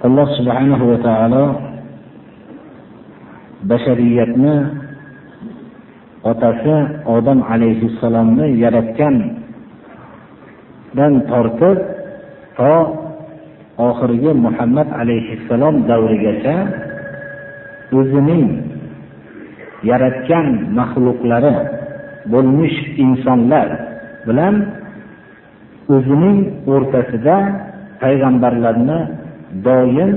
Alloh subhanahu va taolo bashariyatni otasi odam alayhissalomni yaratgandan tortib to oxirgi muhammad alayhissalom davrigacha o'zining yaratgan maxluqlari bo'lmish insonlar bilan o'zining o'rtasida payg'ambarlarni doim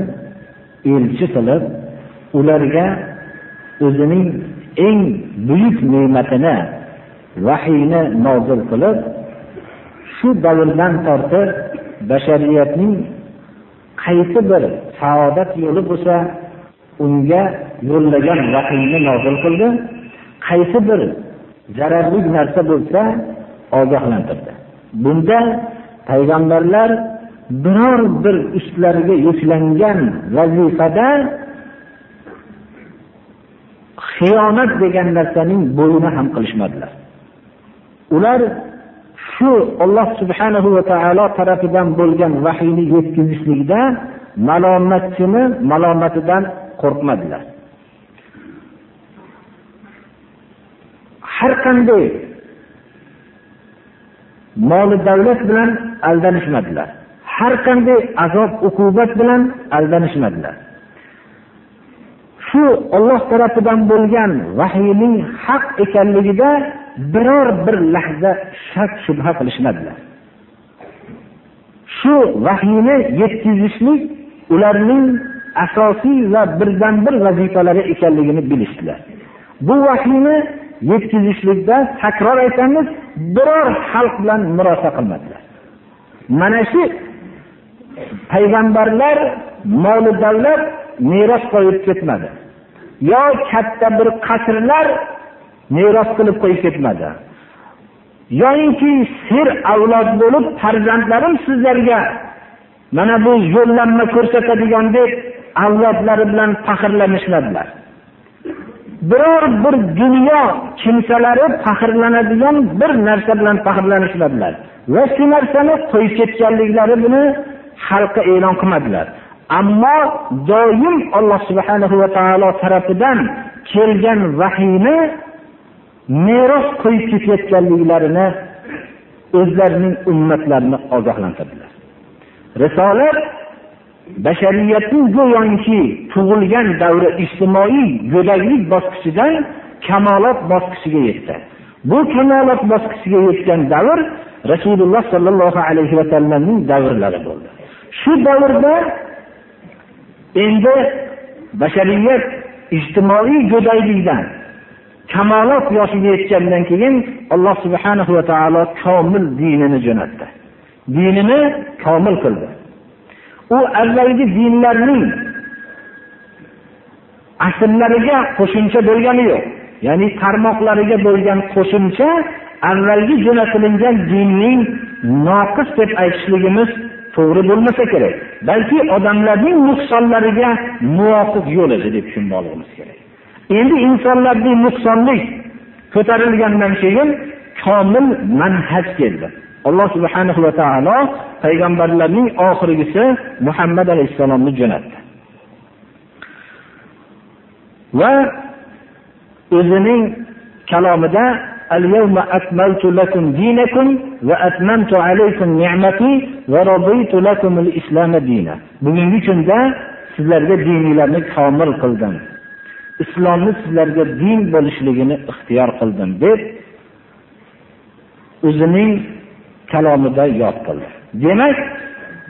elchi qilib ularga o'zining eng buyuk ne'matini vahiyni nozil qilib shu davrdan tortib bashariyatning qaysi bir saodat yo'li bo'lsa unga yo'llagan vahiyni nozil qildi qaysi bir zararli narsa bo'lsa ogohlantirdi. Bunda payg'ambarlar biror bir ustlariga yuklangan vazifada xiyonat degan narsaning bo'yini ham qilishmadilar. Ular shu Alloh subhanahu va taolo tarafidan bo'lgan vahiyni yetkazishlikda malomatchini malomatidan qo'rqmadilar. Har qanday moli davlat bilan aldanishmadilar. Har qanday azob uqubat bilan aldanishmadilar. Shu olloh tarafidan bo'lgan vahiyning haq ekanligida biror bir lahza shak shubha qilishmadilar. Shu vahiyni yetkazishlik ularning asosiy va birdan bir vazifalari ekanligini bilishdilar. Bu vahiyni yetkazishlikda takror aytamiz biror xalq bilan murosa qilmadilar. Mana shu payg'ambarlar moli davlat meros qo'yib ketmadi. Yo katta bir qasrlar meros qilib qo'yib ketmadi. Yoyinki sir avlod bo'lib farzandlarim sizlarga mana bu yo'llanma ko'rsatadigan deb avlodlari bilan faxrlanishmadilar. Biror bir dunyo kimsalari faxrlanadigan bir narsa bilan faxrlanishmadilar. Va shu narsani qo'yib ketganliklari buni xalqqa e'lon qilmadilar. Ammo doim alloh subhanahu va taolo tarafidan kelgan vahiyni meros qo'yib ketayotganliklarini o'zlarining ummatlarini ogohlantirdilar. Risolat bashariyatning go'yoki tug'ilgan davri ijtimoiy go'daklik bosqichidan kamolot bosqichiga yetdi. Bu kamolot bosqichiga yetgan davr rasululloh sollallohu alayhi vasallamning davrlari bo'ldi. Shu davrda endi bashariyat ijtimoiy go'daylikdan kamolot yoshiga yetgandan keyin alloh subhanahu va taolo komil dinini jo'natdi. Dinini komil qildi. U avvalgi dinlarning asllariga qo'shimcha bo'lgani yo'q. Ya'ni tarmoqlariga bo'lgan qo'shimcha avvalgi jo'natilingan dinning noqis deb aytishligimiz to'g'ri bo'lmasa kerak. Balki odamlarning nuqsonlariga muvofiq yo'l edi deb tushunmoqligimiz kerak. Endi insonlarning nuqsonlik ko'tarilgandan keyin komil manhaj keldi. Alloh subhanahu va taolo payg'ambarlarning oxirgisi muhammad alayhissalomni jo'natdi. Va o'zining kalomida اليوم أكملت لكم دينكم وأتممت عليكم نعمتي ورضيت لكم الإسلام دينا bugungi kunda sizlarga dininglarni komil qildim islomni sizlarga din bo'lishligini ixtiyor qildim deb o'zining kalomida yod qildi demak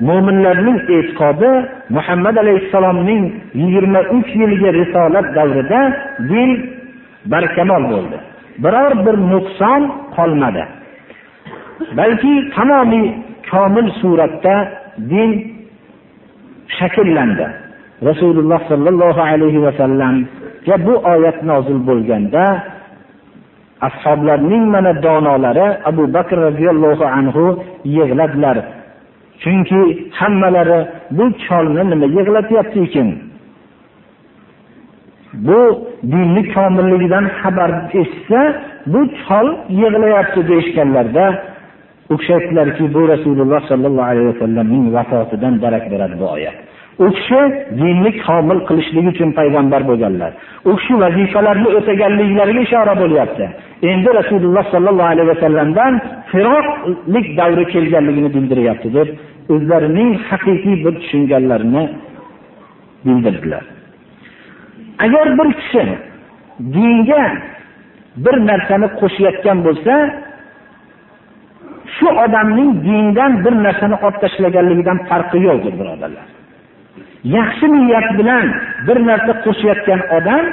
mo'minlarning e'tiqodi muhammad alayhissalomning yigirma uch yilgi risolat davrida din barkamol bo'ldi Biror bir nuqson qolmadi. Balki tamomiy komil suratda din shakllandi. Rasululloh sollallohu alayhi vasallamga bu oyat nozil bo'lganda ashoblarning mana donolari abu bakr roziyallohu anhu yig'ladilar. Chunki hammalari bu cholni nima yig'latyapti ekan? Bu dinni komilligidan xabar eshitsa bu chol yig'layapti deyishganlarda u kishi aytdilarki bu rasululloh sollallohu alayhi vasallamning vafotidan darak beradi bu oyat. U kishi dinni komil qilishlik uchun payg'ambar bo'lganlar. U kishi vazifalarni o'taganliklariga ishora bo'lyapti. Endi rasululloh sollallohu alayhi vasallamdan firoqlik davri kelganligini bildiryapti deb o'zlarining haqiqiy bir tushunganlarini bildirdilar. Agar bir kishi dinga bir narsani qo'shayotgan bo'lsa shu odamning dindan bir narsani olib tashlaganligidan farqi yo'qdir birodarlar. Yaxshi niyat bilan bir narsa qo'shayotgan odam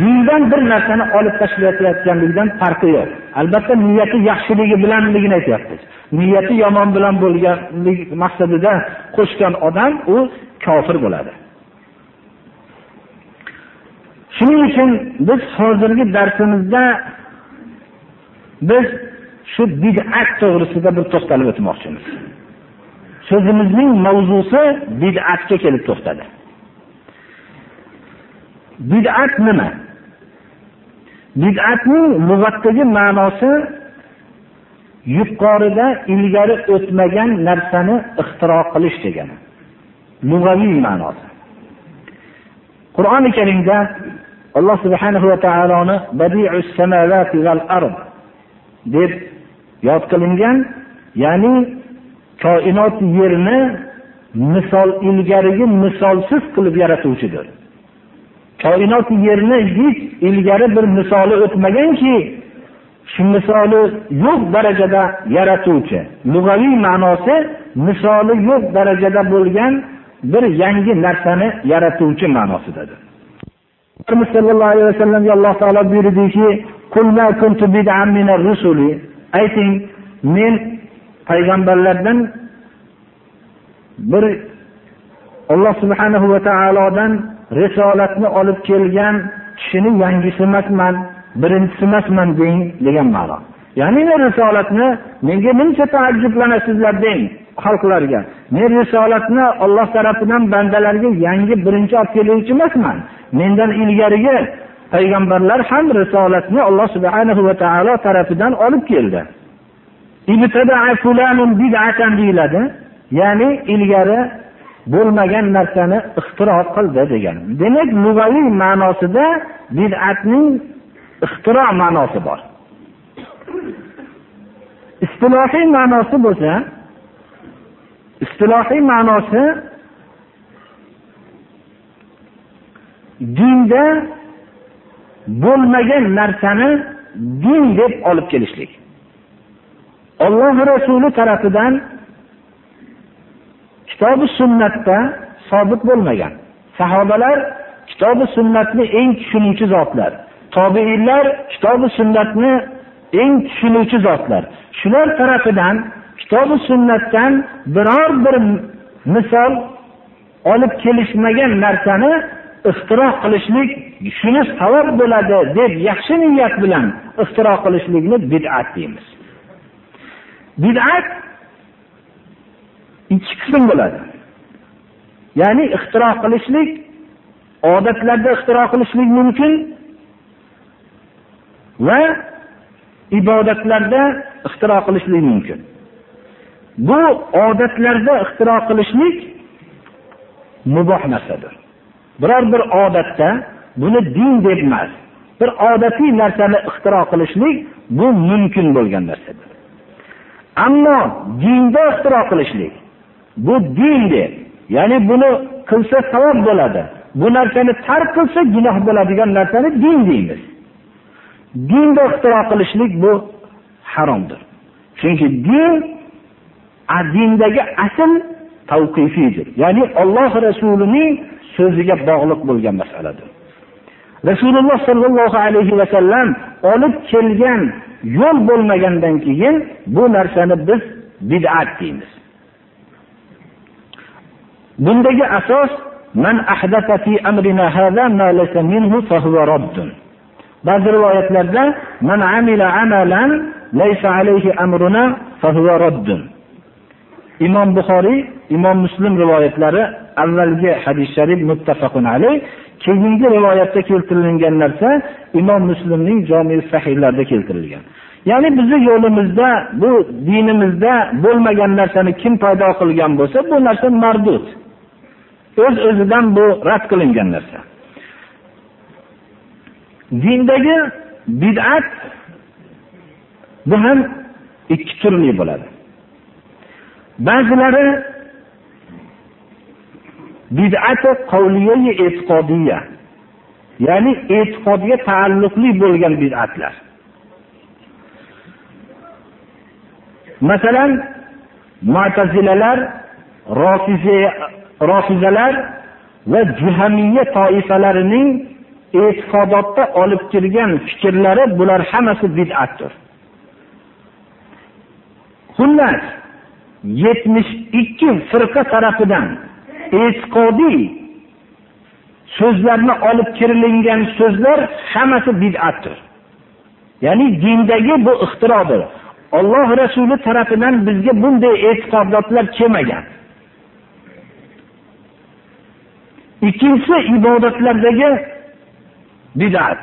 dindan bir narsani olib tashlayotganligidan farqi yo'q. Albatta niyati yaxshiligi bilanligini aytyapmiz. Niyati yomon bilan bo'lganlik maqsadida qo'shgan odam u kofir bo'ladi. Shuning uchun biz hozirgi darsimizda biz shu bid'at to'g'risida bir to'xtalib o'tmoqchimiz. So'zimizning mavzusi bid'atga kelib to'xtadi. Bid'at nima? Bid'atning lug'atdagi ma'nosi yuqorida ilgari o'tmagan narsani ixtiro qilish degani. Lug'aviy ma'nosi. Qur'oni karimda alloh subhanahu va taoloni badius samavati val ard deb yod qilingan ya'ni koinot yerni misol ilgarigi misolsiz qilib yaratuvchidir. Koinot yerni hech ilgari bir misoli o'tmaganki shu misoli yo'q darajada yaratuvchi lug'aviy ma'nosi misoli yo'q darajada bo'lgan bir yangi narsani yaratuvchi ma'nosidadir. Sallallohu alayhi vasallamga alloh taolo buyurdiki ayting men payg'ambarlardan bir alloh subhanahu va taolodan risolatni olib kelgan kishini yangisi emasman birinchisi emasman deng degan ma'no. Ya'ni men risolatni menga muncha taajjublanasizlar deng xalqlarga. Men risolatni olloh tarafidan bandalarga yangi birinchi olib keluvchi emasman mendan ilgarigi payg'ambarlar ham risolatni alloh subhanahu va taolo tarafidan olib keldi. Deyiladi. Ya'ni ilgari bo'lmagan narsani ixtiro qildi degan. Demak lug'aviy ma'nosida bid'atning ixtiro ma'nosi bor. Istilohiy ma'nosi bo'lsa istilohiy ma'nosi dinda bo'lmagan narsani din deb olib kelishlik. Olloh rasuli tarafidan kitobi sunnatda sobit bo'lmagan. Sahobalar kitobi sunnatni eng tushunuvchi zotlar. Tobeinlar kitobi sunnatni eng tushunuvchi zotlar. Shular tarafidan kitobi sunnatdan biror bir misol olib kelishmagan narsani ixtiro qilishlik shuni savob bo'ladi deb yaxshi niyat bilan ixtiro qilishlikni bid'at deymiz. Bid'at ikki qism bo'ladi. Ya'ni ixtiro qilishlik odatlarda ixtiro qilishlik mumkin va ibodatlarda ixtiro qilishlik mumkin. Bu odatlarda ixtiro qilishlik muboh narsadir. Biror bir odatda buni din deb emas bir odatiy narsani ixtiro qilishlik bu mumkin bo'lgan narsadir. Ammo dinda ixtiro qilishlik bu din deb ya'ni buni qilsa savob bo'ladi bu narsani tark qilsa gunoh bo'ladigan narsani din deymiz. Dinda ixtiro qilishlik bu haromdir. Chunki din dindagi asl tavqifiydir ya'ni olloh rasulining so'ziga bog'liq bo'lgan masaladir. Rasululloh sollallohu alayhi vasallam olib kelgan yo'l bo'lmagandan keyin bu narsani biz bid'at deymiz. Bundagi asos man ahdatha fi amrina hadha ma laysa minhu fa huwa raddun. Ba'zi rivoyatlarda man amila amalan laysa alayhi amruna fa huwa raddun. Imom buxoriy imom muslim rivoyatlari avvalgi hadis sharif muttafaqun alayh. Keyingi rivoyatda keltirilgan narsa imom muslimning jomi sahiylarida keltirilgan. Ya'ni bizni yo'limizda bu dinimizda bo'lmagan narsani kim paydo qilgan bo'lsa bu narsa mardud. O'z öz o'zidan bu rad qilingan narsa. Dindagi bid'at bu ham ikki turli bo'ladi. Ba'zilari bid'ati qavliyai e'tiqodiya ya'ni e'tiqodga taalluqli bo'lgan bid'atlar. Masalan mo'tazilalar rofizalar va juhamiya toifalarining e'tiqodotda olib kirgan fikrlari bular hammasi bid'atdir. Xullas yetmish ikki firqa tarafidan e'tiqodiy so'zlarni olib kirilingan so'zlar hammasi bid'atdir. Ya'ni dindagi bu ixtirodir. Olloh rasuli tarafidan bizga bunday e'tiqodotlar kelmagan. Ikkinchisi ibodatlardagi bid'at.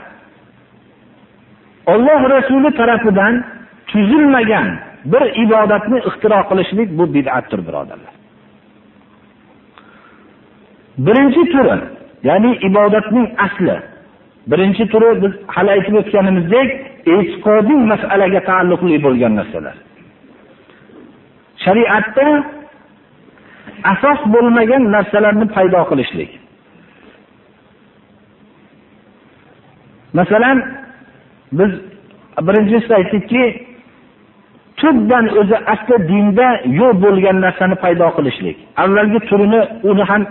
Olloh rasuli tarafidan tuzilmagan bir ibodatni ixtiro qilishlik bu bid'atdir birodarlar. Birinchi turi ya'ni ibodatning asli. Birinchi turi biz hali aytib o'tganimizdek e'tiqodiy masalaga taalluqli bo'lgan narsalar. Shariatda asos bo'lmagan narsalarni paydo qilishlik. Masalan biz birinchisida aytdikki tubdan o'zi asli dinda yo'q bo'lgan narsani paydo qilishlik. Avvalgi turini uni ham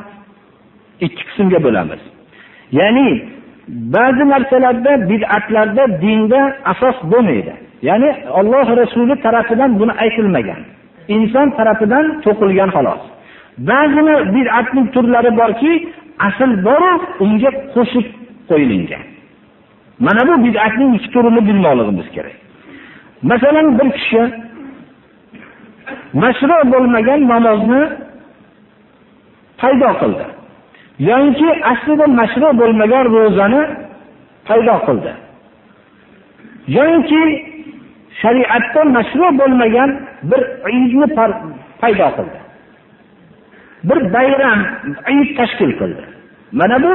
ikki qismga bo'lamiz. Ya'ni ba'zi narsalarda bid'atlarda dinda asos bo'lmaydi. Ya'ni Alloh rasuli tarafidan buni aytilmagan. Inson tarafidan to'qilgan xolos. Ba'zi bid'atning turlari borki asl boru unga qo'shib qo'yilgan mana bu bid'atning ikki turini bilmoqligimiz kerak. Masalan bir kishi mashru bo'lmagan namozni paydo qildi. Yoki aslida mashru bo'lmagan ro'zani paydo qildi. Yoki shariatda mashru bo'lmagan bir idni paydo qildi. Bir bayram id tashkil qildi. Mana bu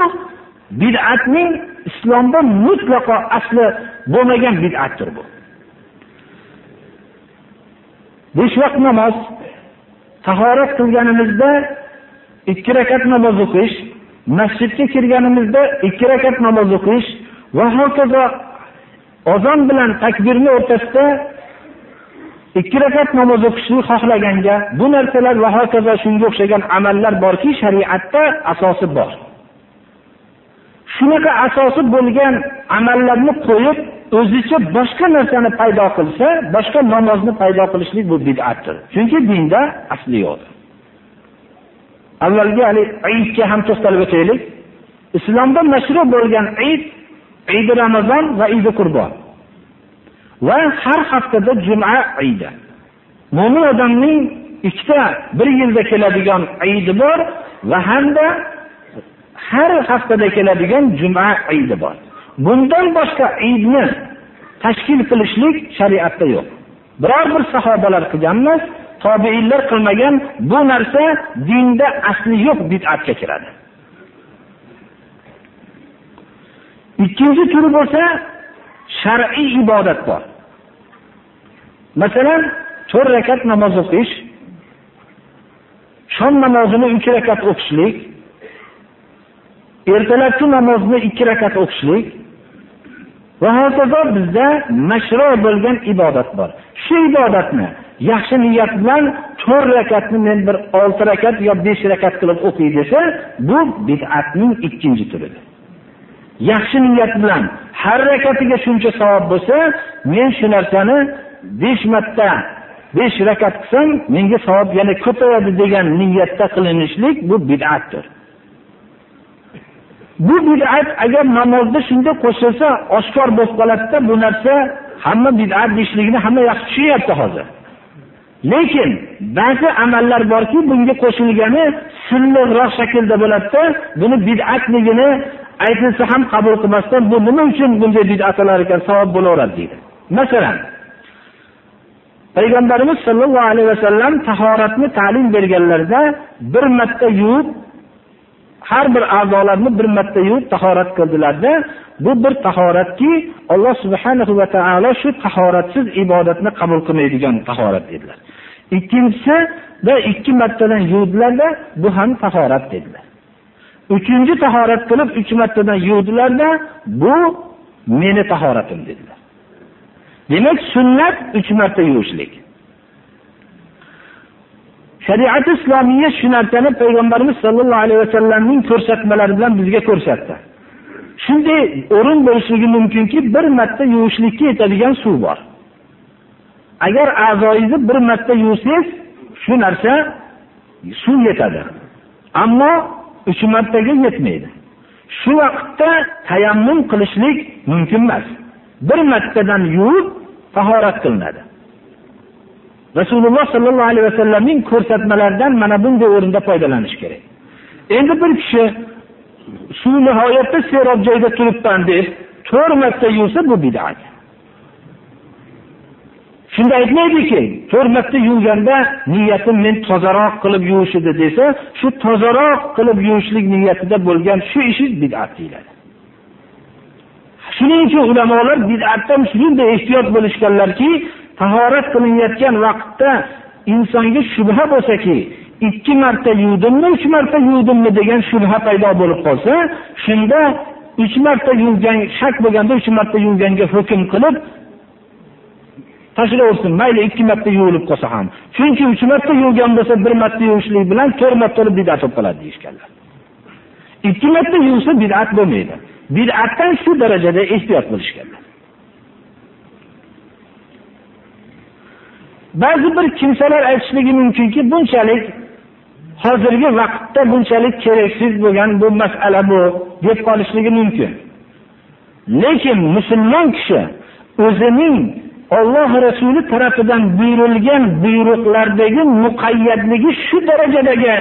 bid'atning islomda mutlaqo asli bo'lmagan bid'atdir bu. Besh vaqt namoz tahorat qilganimizda ikki rakat namoz o'qish masjidga kirganimizda ikki rakat namoz o'qish va hokazo ozon bilan takbirni o'rtasida ikki rakat namoz o'qishni xohlaganga bu narsalar va hokazo shunga o'xshagan amallar borki shariatda asosi bor. Shunaqa asosi bo'lgan amallarni qo'yib o'zicha boshqa narsani paydo qilsa boshqa namozni paydo qilishlik bu bid'atdir. Chunki dinda asli yo'q. Avvalgi hali idga ham to'xtalib o'taylik. Islomda mashru bo'lgan Eid, idi ramazon va idi qurbon va har haftada juma idi mo'min odamning ikkita bir yilda keladigan idi bor va hamda har haftada keladigan juma idi bor. Bundan boshqa idni tashkil qilishlik shariatda yo'q. Biror bir sahobalar qilgan emas tobeinlar qilmagan bu narsa dinda asli yo'q bid'atga kiradi. Ikkinchi turi bo'lsa shar'iy ibodat bor. Masalan to'rt rakat namoz o'qish shom namozini uch rakat o'qishlik ertalabki namozni ikki rakat o'qishlik va hokazo bizda mashru bo'lgan ibodat bor. Shu ibodatni yaxshi niyat bilan to'rt rakatni men bir olti rakat yo besh rakat qilib o'qiy desa bu bid'atning ikkinchi turidir. Yaxshi niyat bilan har rakatiga shuncha savob bo'lsa men shu narsani besh marta besh rakat qilsam menga savob yana ko'payadi degan niyatda qilinishlik bu bid'atdir. Bu bid'at agar namozda shunga qo'shilsa oshkor bo'lib qoladida bu narsa hamma bid'at deyishlikni hamma yaxshi tushunyapti hozir. Lekin ba'zi amallar borki bunga qo'shilgani silliqroq shaklda bo'ladida buni bid'atligini aytilsa ham qabul qilmasdan bu nima uchun bunday bid'at qilar ekan savob bo'laveradi deydi. Masalan payg'ambarimiz sollallohu alayhi vasallam tahoratni ta'lim berganlarida bir marta yuvib har bir a'zolarni bir marta yuvib tahorat qildilarda bu bir tahoratki alloh subhanahu va taolo shu tahoratsiz ibodatni qabul qilmaydigan tahorat dedilar. Ikkinchisida ikki martadan yuvdilarda bu ham tahorat dedilar. Uchinchi tahorat qilib uch martadan yuvdilarda bu meni tahoratim dedilar. Demak sunnat uch marta yuvishlik shariati islomiya shu narsani payg'ambarimiz sollallohu alayhi vasallamning ko'rsatmalari bilan bizga ko'rsatdi. Shunday o'rin bo'lishligi mumkinki bir marta yuvishlikka yetadigan suv bor. Agar a'zoyingizni bir marta yuvsangiz shu narsa suv yetadi. Ammo uch martaga yetmaydi. Shu vaqtda tayammum qilishlik mumkin emas. Bir martadan yuvib tahorat qilinadi. Rasululloh sollallohu alayhi vasallamning ko'rsatmalaridan mana bunday o'rinda foydalanish kerak. Endi bir kishi suv nihoyatda serob joyda turibman deb to'rt marta yuvsa bu bidat. Shunda aytmaydiki to'rt marta yuvganda niyatim men tozaroq qilib yuvish edi desa shu tozaroq qilib yuvishlik niyatida bo'lgan shu ishi bidat deyiladi. Shuning uchun ulamolar bidatdan shunday ehtiyot bo'lishganlarki tahorat qilinayotgan vaqtda insonga shubha bo'lsaki ikki marta yuvdimmi uch marta yuvdimmi degan shubha paydo bo'lib qolsa shunda uch marta yuvgan shak bo'lganda uch marta yuvganga hukm qilib tashlaversin mayli ikki marta yuvilib qolsa ham. Chunki uch marta yuvgan bo'lsa bir marta yuvishlik bilan to'rt marta bidat bo'lib qoladi deyishganlar. Ikki marta yuvsa bidat bo'lmaydi. Bidatdan shu darajada ehtiyot bo'lishganlar. Ba'zi bir kimsalar aytishligi mumkinki bunchalik hozirgi vaqtda bunchalik keraksiz bo'lgan bu masala bu deb qolishligi mumkin. Lekin musulmon kishi o'zining olloh rasuli tarafidan buyurilgan buyruqlardagi muqayyadligi shu darajadagi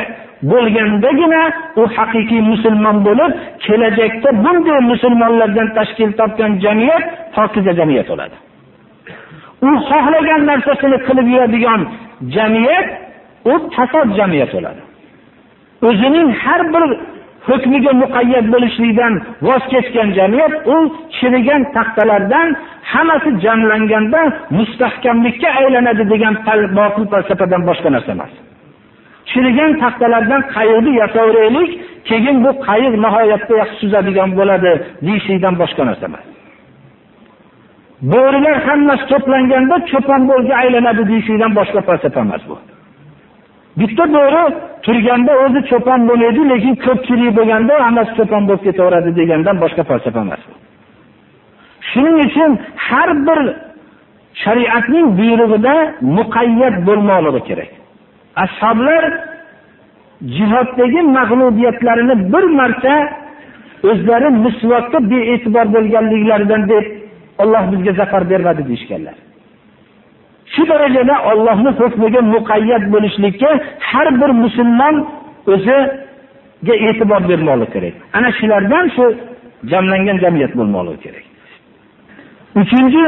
bo'lgandagina u haqiqiy musulmon bo'lib kelajakda bunday musulmonlardan tashkil topgan jamiyat pokiza jamiyat bo'ladi. U xohlagan narsasini qilib yuradigan jamiyat u fasod jamiyat bo'ladi. O'zining har bir hukmiga muqayyat bo'lishlikdan voz kechgan jamiyat u chirigan taxtalardan hammasi jamlanganda mustahkamlikka aylanadi degan botil falsafadan boshqa narsa emas. Chirigan taxtalardan qayiqni yasaveraylik keyin bu qayiq nihoyatda yaxshi suzadigan bo'ladi deyishlikdan boshqa narsa emas. Bo'rilar hammasi to'planganda cho'pon bo'lga aylanadi deyishlikdan boshqa falsafa emas bu. Bitta bo'ri turganda o'zi cho'pon bo'ladi lekin ko'pchilik bo'lganda hammasi cho'pon bo'lib ketaveradi degandan boshqa falsafa emas. Shuning uchun har bir shariatning buyrug'ida muqayyat bo'lmoqligi kerak. Ashoblar jihoddagi mag'lubiyatlarini bir marta o'zlari misvokka bee'tibor bo'lganliklaridan deb olloh bizga zafar bermadi deyishganlar. Shu darajada Allohning hukmiga muqayyat bo'lishlikka har bir musulmon o'ziga e'tibor bermoqligi kerak. Ana shulardan shu jamlangan jamiyat bo'lmoqligi kerak. Uchinchi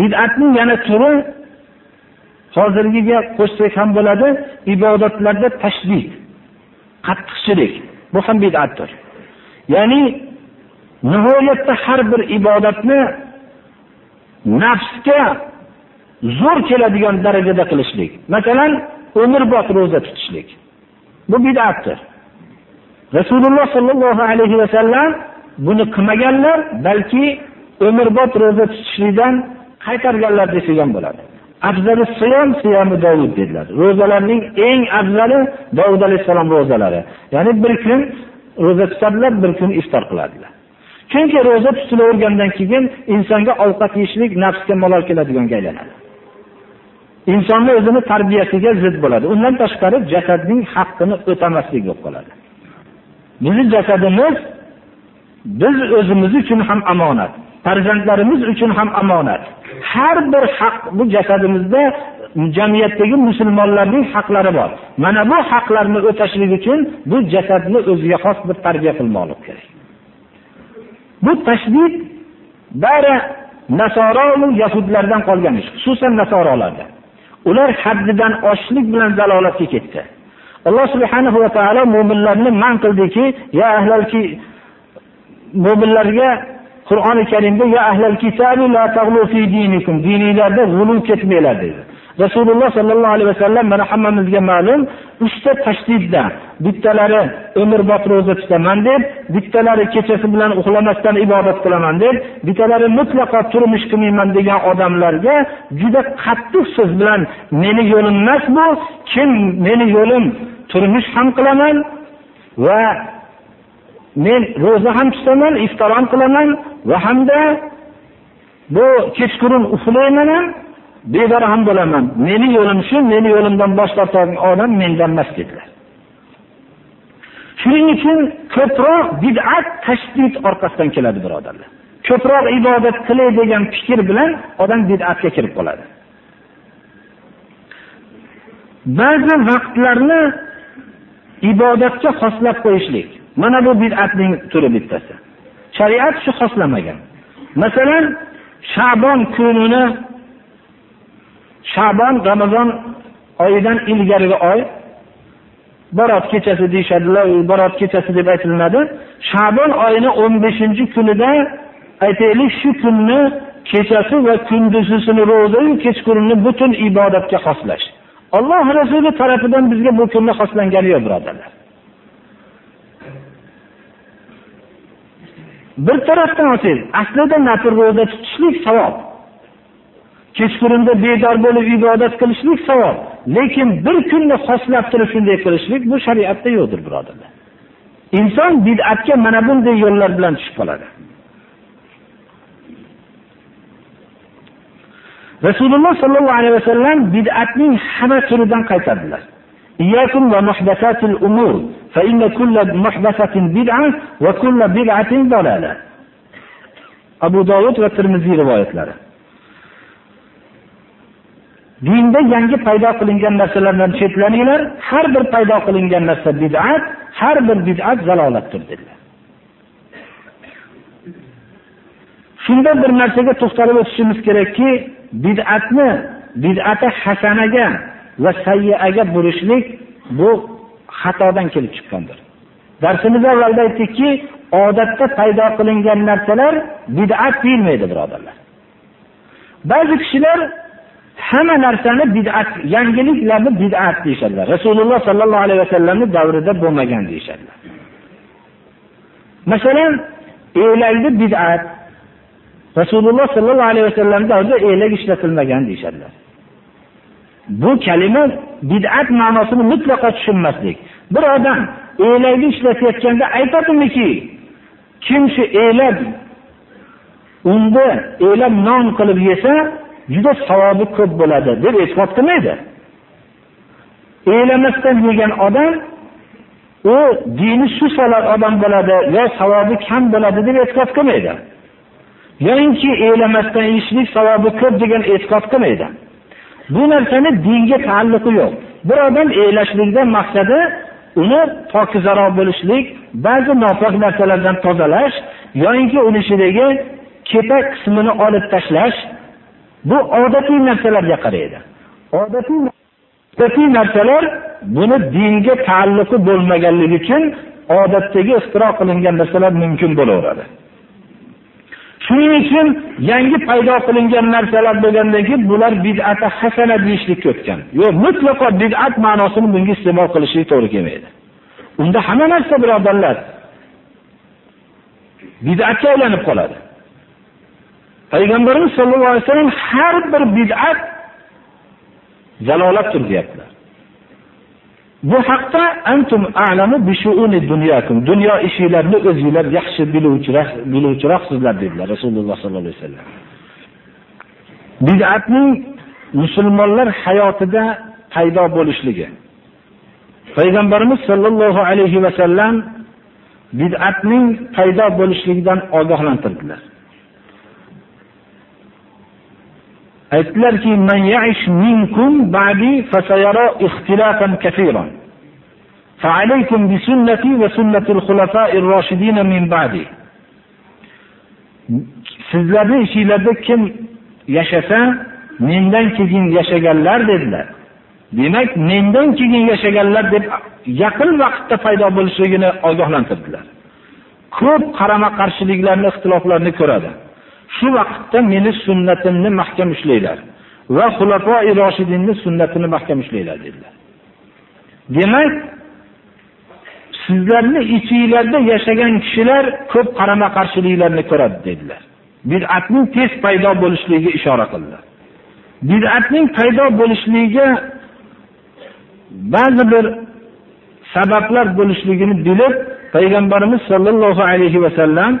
bid'atning yana turi hozirgiga qo'shsak ham bo'ladi ibodatlarda tashdid qattiqchilik. Bu ham bid'atdir. Ya'ni nihoyatda har bir ibodatni nafsga zo'r keladigan darajada qilishlik. Masalan umrbod ro'za tutishlik. Bu bid'atdir. Rasululloh sollallohu alayhi va sallam buni qilmaganlar balki umrbod ro'za tutishlikdan qaytarganlar desilgan bo'ladi. Afzali siyom siyomi Davud dedilar. Ro'zalarning eng afzali Davud alayhissalom ro'zalari. Ya'ni bir kun ro'za tutadilar bir kun iftor qiladilar. Chunki ro'za tutilavergandan keyin insonga ovqat yeyishlik nafsga malol keladigan aylanadi. Insonni o'zini tarbiyasiga zid bo'ladi. Undan tashqari jasadning haqqini o'tamaslik bo'lib qoladi. Bizni jasadimiz biz o'zimiz uchun ham omonat farzandlarimiz uchun ham omonat. Har bir haq bu jasadimizda jamiyatdagi musulmonlarning haqlari bor. Mana bu haqlarni o'tashlik uchun bu jasadni o'ziga xos bir tarbiya qilmoqlik kerak. Bu tashdid bari nasoro yahudlardan qolgan ish xususan nasorolarda. Ular haddidan oshishlik bilan zalolatga ketdi. Alloh subhanahu va taolo mo'minlarni man qildiki ya ahlalki mo'minlarga qur'oni karimda ya ahlal kitabi la fi dinikum dininglarda g'uluv ketmanglar dedi. Rasululloh sollallohu alayhi vasallam mana hammamizga ma'lum uchta tashdidda bittalari umrbod ro'za tutaman deb bittalari kechasi bilan uxlamasdan ibodat qilaman deb bittalari mutlaqo turmush qilmayman degan odamlarga juda qattiq so'z bilan meni yo'lim emas bu kim meni yo'lim turmush ham qilaman va men ro'za ham tutaman iftor ham qilaman va hamda bu kechqurun uxlayman ham bedor ham bo'laman. Meni yo'lim shu meni yo'limdan bosh tortadigan odam mendan emas dedilar. Shuning uchun ko'proq bid'at tashdid orqasidan keladi birodarlar. Ko'proq ibodat qilay degan fikr bilan odam bid'atga kirib qoladi. Ba'zi vaqtlarni ibodatga xoslab qo'yishlik. Mana bu bid'atning turi bittasi. Shariat shu xoslamagan. Masalan shabon kunini shabon ramazon oyidan ilgarigi oy. Barot kechasi deyshadilar, borot kechasi deb aytiladi. shabon oyini o'n beshinchi kunida aytaylik shu kunni kechasi va kunduzisini ro'zayu kechqurunni butun ibodatga xoslash. Alloh rasuli tarafidan bizga bu kunni xoslangani yo'q birodarlar. Bir tarafdan olsangiz aslida nafl ro'za tutishlik savob. Kechqurunda bedor bo'lib ibodat qilishlik savob lekin bir kunni xoslab turib shunday qilishlik bu shariatda yo'qdir birodarlar. Inson bid'atga mana bunday yo'llar bilan tushib qoladi. Rasululloh sollallohu alayhi vasallam bid'atning hamma turidan qaytardilar. Abu dovud va termiziy rivoyatlari. Dinda yangi paydo qilingan narsalardan chetlaninglar har bir paydo qilingan narsa bid'at har bir bid'at zalolatdir dedilar. Shunda bir narsaga to'xtalib o'tishimiz kerakki bid'atni bid'ati hasanaga va sayyaga burishlik bu xatodan kelib chiqqandir. Darsimiz avvalda aytdikki odatda paydo qilingan narsalar bid'at deyilmaydi birodarlar. Ba'zi kishilar hamma narsani bid'at yangiliklarni bid'at deyishadilar. Rasululloh sollallohu alayhi vasallamni davrida bo'lmagan deyishadilar. Masalan elakni bid'at rasululloh sollallohu alayhi vasallam davrida elak ishlatilmagan deyishadilar. Bu kalima bid'at ma'nosini mutlaqo tushunmaslik. Bir odam elakni ishlatayotganda aytadimiki kim shu elak unda elab non qilib yesa juda savobi ko'p bo'ladi deb e'tiqod qilmaydi. E'lamasdan yegan odam u dini shu solar odam bo'ladi yo savobi kam bo'ladi deb e'tiqod qilmaydi. Yoinki e'lamasdan yeyishlik savobi ko'p degan e'tiqod qilmaydi. Bu narsani dinga taalluqi yo'q. Bir odam e'lashlikdan maqsadi uni pokizaroq bo'lishlik ba'zi nopok narsalardan tozalash yoinki uni ichidagi kepak qismini olib tashlash bu odatiy narsalarga qaraydi. Odatiy odatiy narsalar buni dinga taalluqi bo'lmaganligi uchun odatdagi ixtiro qilingan narsalar mumkin bo'laveradi. Shuning uchun yangi paydo qilingan narsalar bo'lgandan keyin bular bid'ati hasana deyishlikka o'tgan. Yo'q mutlaqo bid'at ma'nosini bunga iste'mol qilishlik to'g'ri kelmaydi. Unda hamma narsa birodarlar bid'atga aylanib qoladi. Payg'ambarimiz sollallohu alayhi vasallam har bir bid'at zalolatdir deyaptilar. Bu haqda antum a'lamu dunyokum. Dunyo ishingizni o'zinglar yaxshi biluvchiroq biluvchiroqsizlar dedilar rasululloh sollallohu alayhi vasallam. Bid'atning musulmonlar hayotida paydo bo'lishligi. Payg'ambarimiz sollallohu alayhi vasallam bid'atning paydo bo'lishligidan ogohlantirdilar. aytdilarki فعليكم بسنتي وسنة الخلفاء الراشدين من بعدي sizlarni ichinglarda kim yashasa mendan keyin yashaganlar dedilar demak mendan keyin yashaganlar deb yaqin vaqtda paydo bo'lishligini ogohlantirdilar ko'p qarama qarshiliklarni ixtiloflarni ko'radi Shu vaqtda meni sunnatimni mahkam ushlanglar va xulafoi roshidinni sunnatini mahkam ushlanglar dedilar. Demak sizlarni ichinglarda yashagan kishilar ko'p qarama qarshiliklarni ko'radi dedilar. Bid'atning tez paydo bo'lishligiga ishora qildilar bid'atning paydo bo'lishligiga ba'zi bir sabablar bo'lishligini bilib payg'ambarimiz sollallohu alayhi vasallam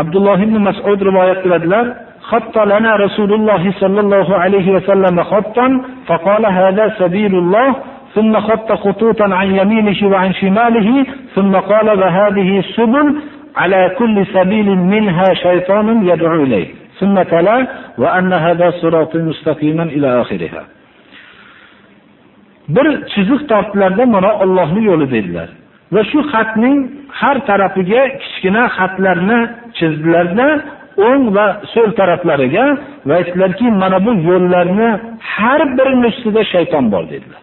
abdulloh ibn masud rivoyat qiladilar خط لنا رسول الله صلى الله عليه وسلم خطا فقال هذا سبيل الله ثم خط خطوطا عن يمينه وعن شماله ثم قال وهذه السبل على كل سبيل منها شيطان يدعو إليه ثم تلا وأن هذا صراط مستقيما إلى آخرها bir chiziq tortdilarda mana ollohni yo'li dedilar Va shu xatning har tarafiga kichkina xatlarni chizdilarda o'ng va so'l taraflariga va aytdilarki mana bu yo'llarni har birini ustida shayton bor dedilar.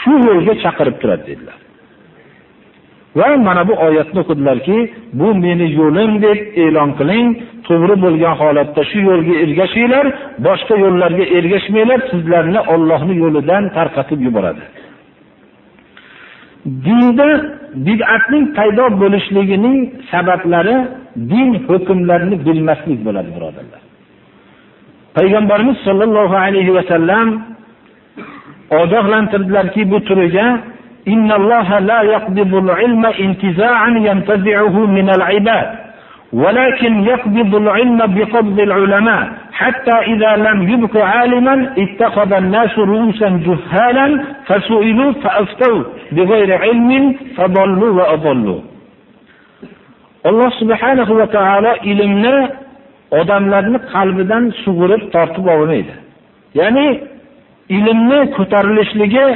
Shu yo'lga chaqirib turadi dedilar. Va mana bu oyatni o'qidilarki bu meni yo'lim deb e'lon qiling to'g'ri bo'lgan holatda shu yo'lga ergashinglar boshqa yo'llarga ergashmanglar sizlarni ollohni yo'lidan tarqatib yuboradi. dinda bid'atning paydo bo'lishligining sabablari din hukmlarini bilmaslik bo'ladi birodarlar payg'ambarimiz sollallohu alayhi vasallam ogohlantirdilarki bu turiga innalloha la yaqdibul ilma intiza'an yantazi'uhu min al-ibad. ولكن يقبض العلم بقبض العلماء حتى إذا لم يبق عالما اتخذ الناس رؤوسا جهالا فسئلوا فأفتوا بغير علم فضلوا وأضلوا alloh subhanahu va taolo ilmni odamlarni qalbidan sug'urib tortib olmaydi ya'ni ilmni ko'tarilishligi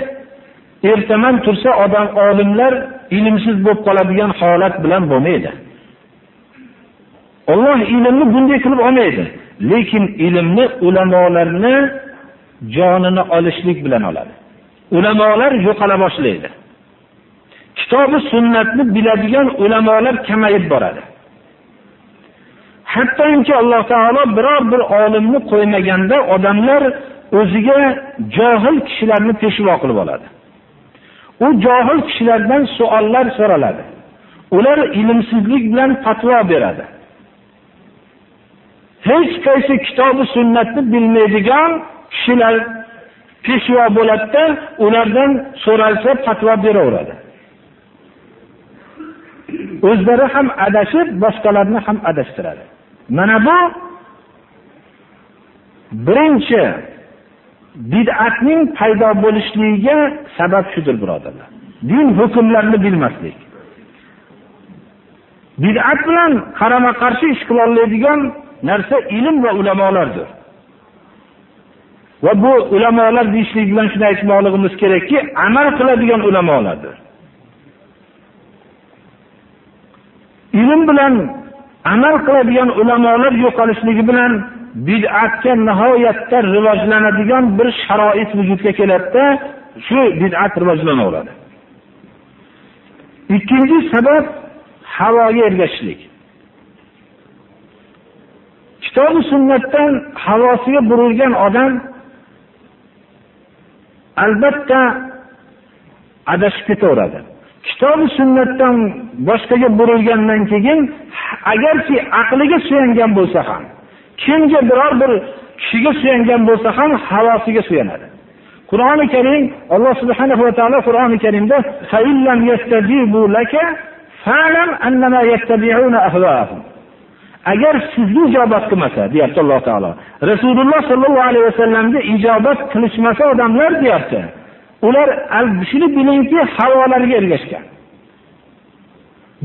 ertaman tursa odam olimlar ilmsiz bo'lib qoladigan holat bilan bo'lmaydi Alloh ilmni bunday qilib olmaydi. Lekin ilmni ulamolarni jonini olishlik bilan oladi. Ulamolar yo'qala boshlaydi. Kitobi sunnatni biladigan ulamolar kamayib boradi. Hattoki alloh taolo biror bir olimni qo'ymaganda odamlar o'ziga johil kishilarni peshvo qilib oladi. U johil kishilardan savollar so'raladi. Ular ilmsizlik bilan fatvo beradi. Hech qaysi kitobi sunnatni bilmaydigan kishilar peshvo bo'ladida ulardan so'ralsa fatvo beraveradi. O'zlari ham adashib boshqalarni ham adashtiradi. Mana bu birinchi bid'atning paydo bo'lishligiga sabab shudir birodarlar. Din hukmlarini bilmaslik. Bid'at bilan qarama qarshi ish qilolmaydigan narsa ilm va ulamolardir. Va bu ulamolar deyishlik bilan shuni aytmoqligimiz kerakki amal qiladigan ulamolardir. Ilm bilan amal qiladigan ulamolar yo'qolishligi bilan bid'atga nihoyatda rivojlanadigan bir sharoit vujudga keladida shu bid'at rivojlanaveradi. Ikkinchi sabab havoga ergashishlik. Kitobi sunnatdan havosiga burilgan odam albatta adashib ketaveradi. Kitobi sunnatdan boshqaga burilgandan keyin agarki aqliga suyangan bo'lsa ham kimga biror bir kishiga suyangan bo'lsa ham havosiga suyanadi. Qur'oni karim alloh subhana va taolo qur'oni karimda agar sizni ijobat qilmasa deyapti alloh taolo. Rasululloh sollallohu alayhi vasallamga ijobat qilishmasa odamlar deyapti ular shuni bilingki havolarga ergashgan.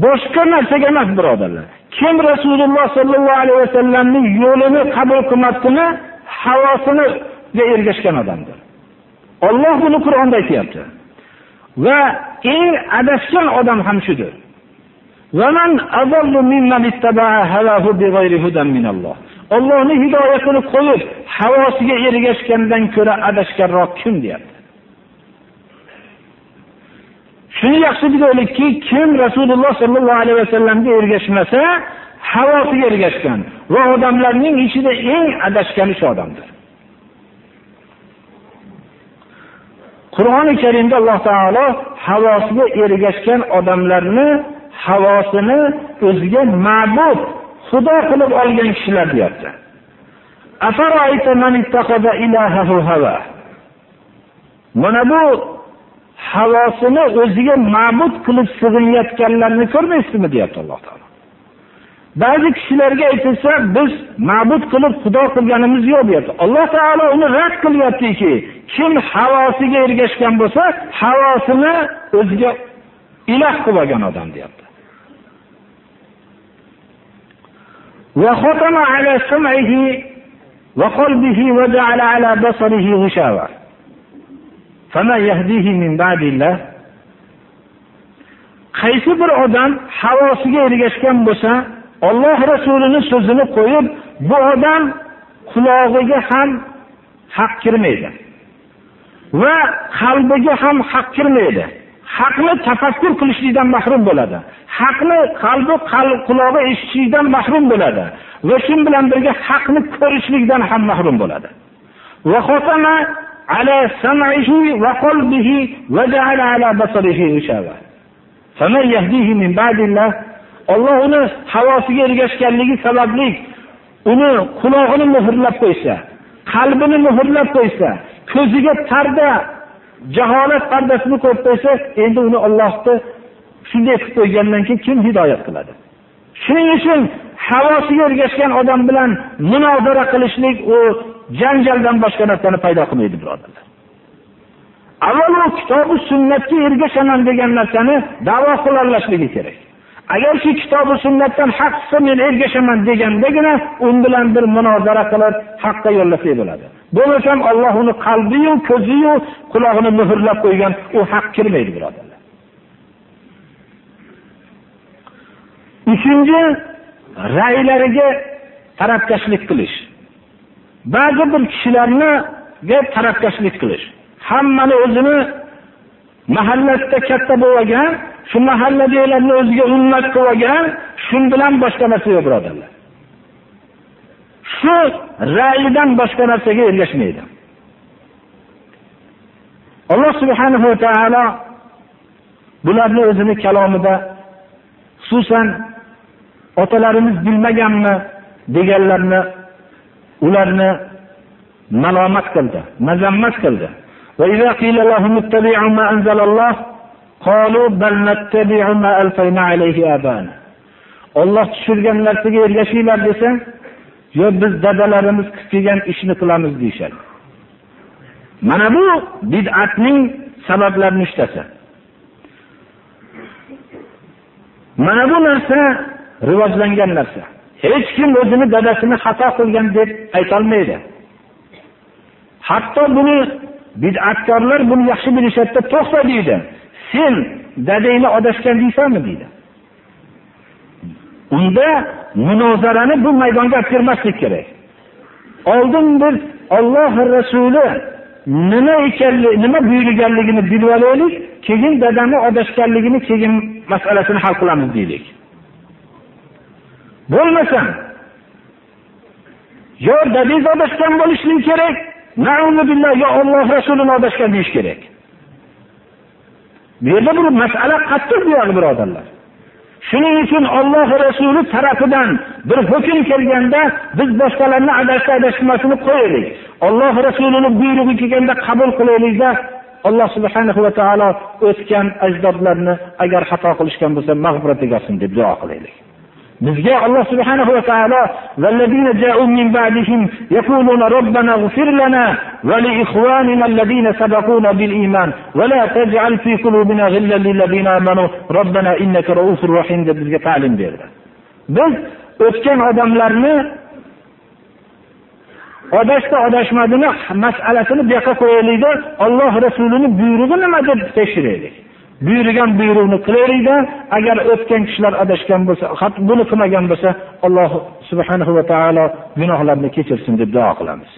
Boshqa narsaga emas birodarlar. Kim rasululloh sollallohu alayhi vasallamning yo'lini qabul qilmadimi havosiniga ergashgan odamdir? Olloh buni qur'onda aytyapti. Va eng adashgan odam ham shudir. Ollohni hidoyatini qo'yib havosiga ergashgandan ko'ra adashganroq kim deyapti? Shuni yaxshi bilaylikki kim rasululloh sollallohu alayhi vasallamga ergashmasa havosiga ergashgan va odamlarning ichida eng adashgani shu odamdir. Qur'oni karimda alloh taolo havosiga ergashgan odamlarni havosini o'ziga ma'bud xudo qilib olgan kishilar deyapti. Mana bu havosini o'ziga ma'bud qilib sig'inayotganlarni ko'rmaysizmi? deyapti alloh taolo. Ba'zi kishilarga aytilsa biz ma'bud qilib xudo qilganimiz yo'q deyapti. Alloh taolo uni rad qilyaptiki kim havosiga ergashgan bo'lsa havosini o'ziga iloh qilib olgan odam deyapti. وختم على سمعه وقلبه وجعل على بصره غشاوة فما يهديه من بعد الله qaysi bir odam havosiga ergashgan bo'lsa olloh rasulini so'zini qo'yib bu odam qulog'iga ham haq kirmaydi va qalbiga ham haq kirmaydi Haqni tafakkur qilishlikdan mahrum bo'ladi. Haqni qalbi qulog'i eshitishlikdan mahrum bo'ladi. Va shu bilan birga haqni ko'rishlikdan ham mahrum bo'ladi. Olloh uni havosiga ergashganligi sababli uni qulog'ini muhrlab qo'ysa qalbini muhrlab qo'ysa ko'ziga parda jaholat pardasini qo'yib qo'ysa endi uni ollohni shunday qilib qo'ygandan keyin kim hidoyat qiladi? Shuning uchun havosiga ergashgan odam bilan munozara qilishlik u janjaldan boshqa narsani paydo qilmaydi birodarlar. Avvalo kitobi sunnatga ergashaman degan narsani davo qilolmasligi kerak. Agar shu kitobi sunnatdan haq chiqsa men ergashaman degandagina un bilan bir munozara qilib haqqa yo'llasak bo'ladi. Bo'lmasam olloh uni qalbiyu ko'ziyu qulog'ini muhrlab qo'ygan u haq kirmaydi birodarlar. Uchinchi raylariga tarafkashlik qilish. Ba'zi bir kishilarniga tarafkashlik qilish. Hammani o'zini mahallasida katta bo'lgan shu mahalladagilarni o'ziga ummat qilib olgan shu bilan boshqa narsa yo'q birodarlar. Shu ra'yidan boshqa narsaga ergashmaydi. Alloh subhanahu va taolo bularni o'zini kalomida xususan otalarimiz bilmaganmi deganlarni ularni malomat qildi mazammat qildi. Olloh tushirgan narsaga ergashinglar desa yo biz dadalarimiz qilib kelgan ishni qilamiz deyishadi mana bu bid'atning sabablarining uchtasi mana bu narsa rivojlangan narsa hech kim o'zini dadasini xato qilgan deb aytolmaydi hatto buni bid'atkorlar buni yaxshi bilishadida to'xta deydi. Sen dadangni adashgan deysanmi deydi. Unda munozarani bu maydonga olib kirmaslik kerak. Oldin biz olloh rasuli nima ekanligi nima buyurganligini bilib olaylik keyin dadani adashganligini keyin masalasini hal qilamiz deylik. Bo'lmasam yo dadangiz adashgan bo'lishligi kerak yo Alloh rasulini adashgan deyish kerak. Bu yerda bir masala qattiq buyog'i birodarlar. Shuning uchun Alloh rasuli tarafidan bir hukm kelganda biz boshqalarni adashsa adashmasini qo'yaylik. Alloh rasulining buyrug'i kelganda qabul qilaylikda alloh subhanahu va taolo o'tgan ajdodlarni agar xato qilishgan bo'lsa mag'firat olsin deb duo qilaylik. Bizga alloh subhanahu va taolo والذين جاءوا من بعدهم يقولون ربنا اغفر لنا ولإخواننا الذين سبقونا بالإيمان ولا تجعل في قلوبنا غلا للذين آمنوا ربنا إنك رؤوف رحيم deb bizga ta'lim berdi biz o'tgan odamlarni adashdi adashmadimi masalasini bu yoqqa qo'yaylikda olloh rasulini buyrug'i nima deb tekshiraylik buyurgan buyruqni qilaveringda agar o'tgan kishilar adashgan bo'lsa buni qilmagan bo'lsa alloh subhanahu va taolo gunohlarni kechirsin deb duo qilamiz.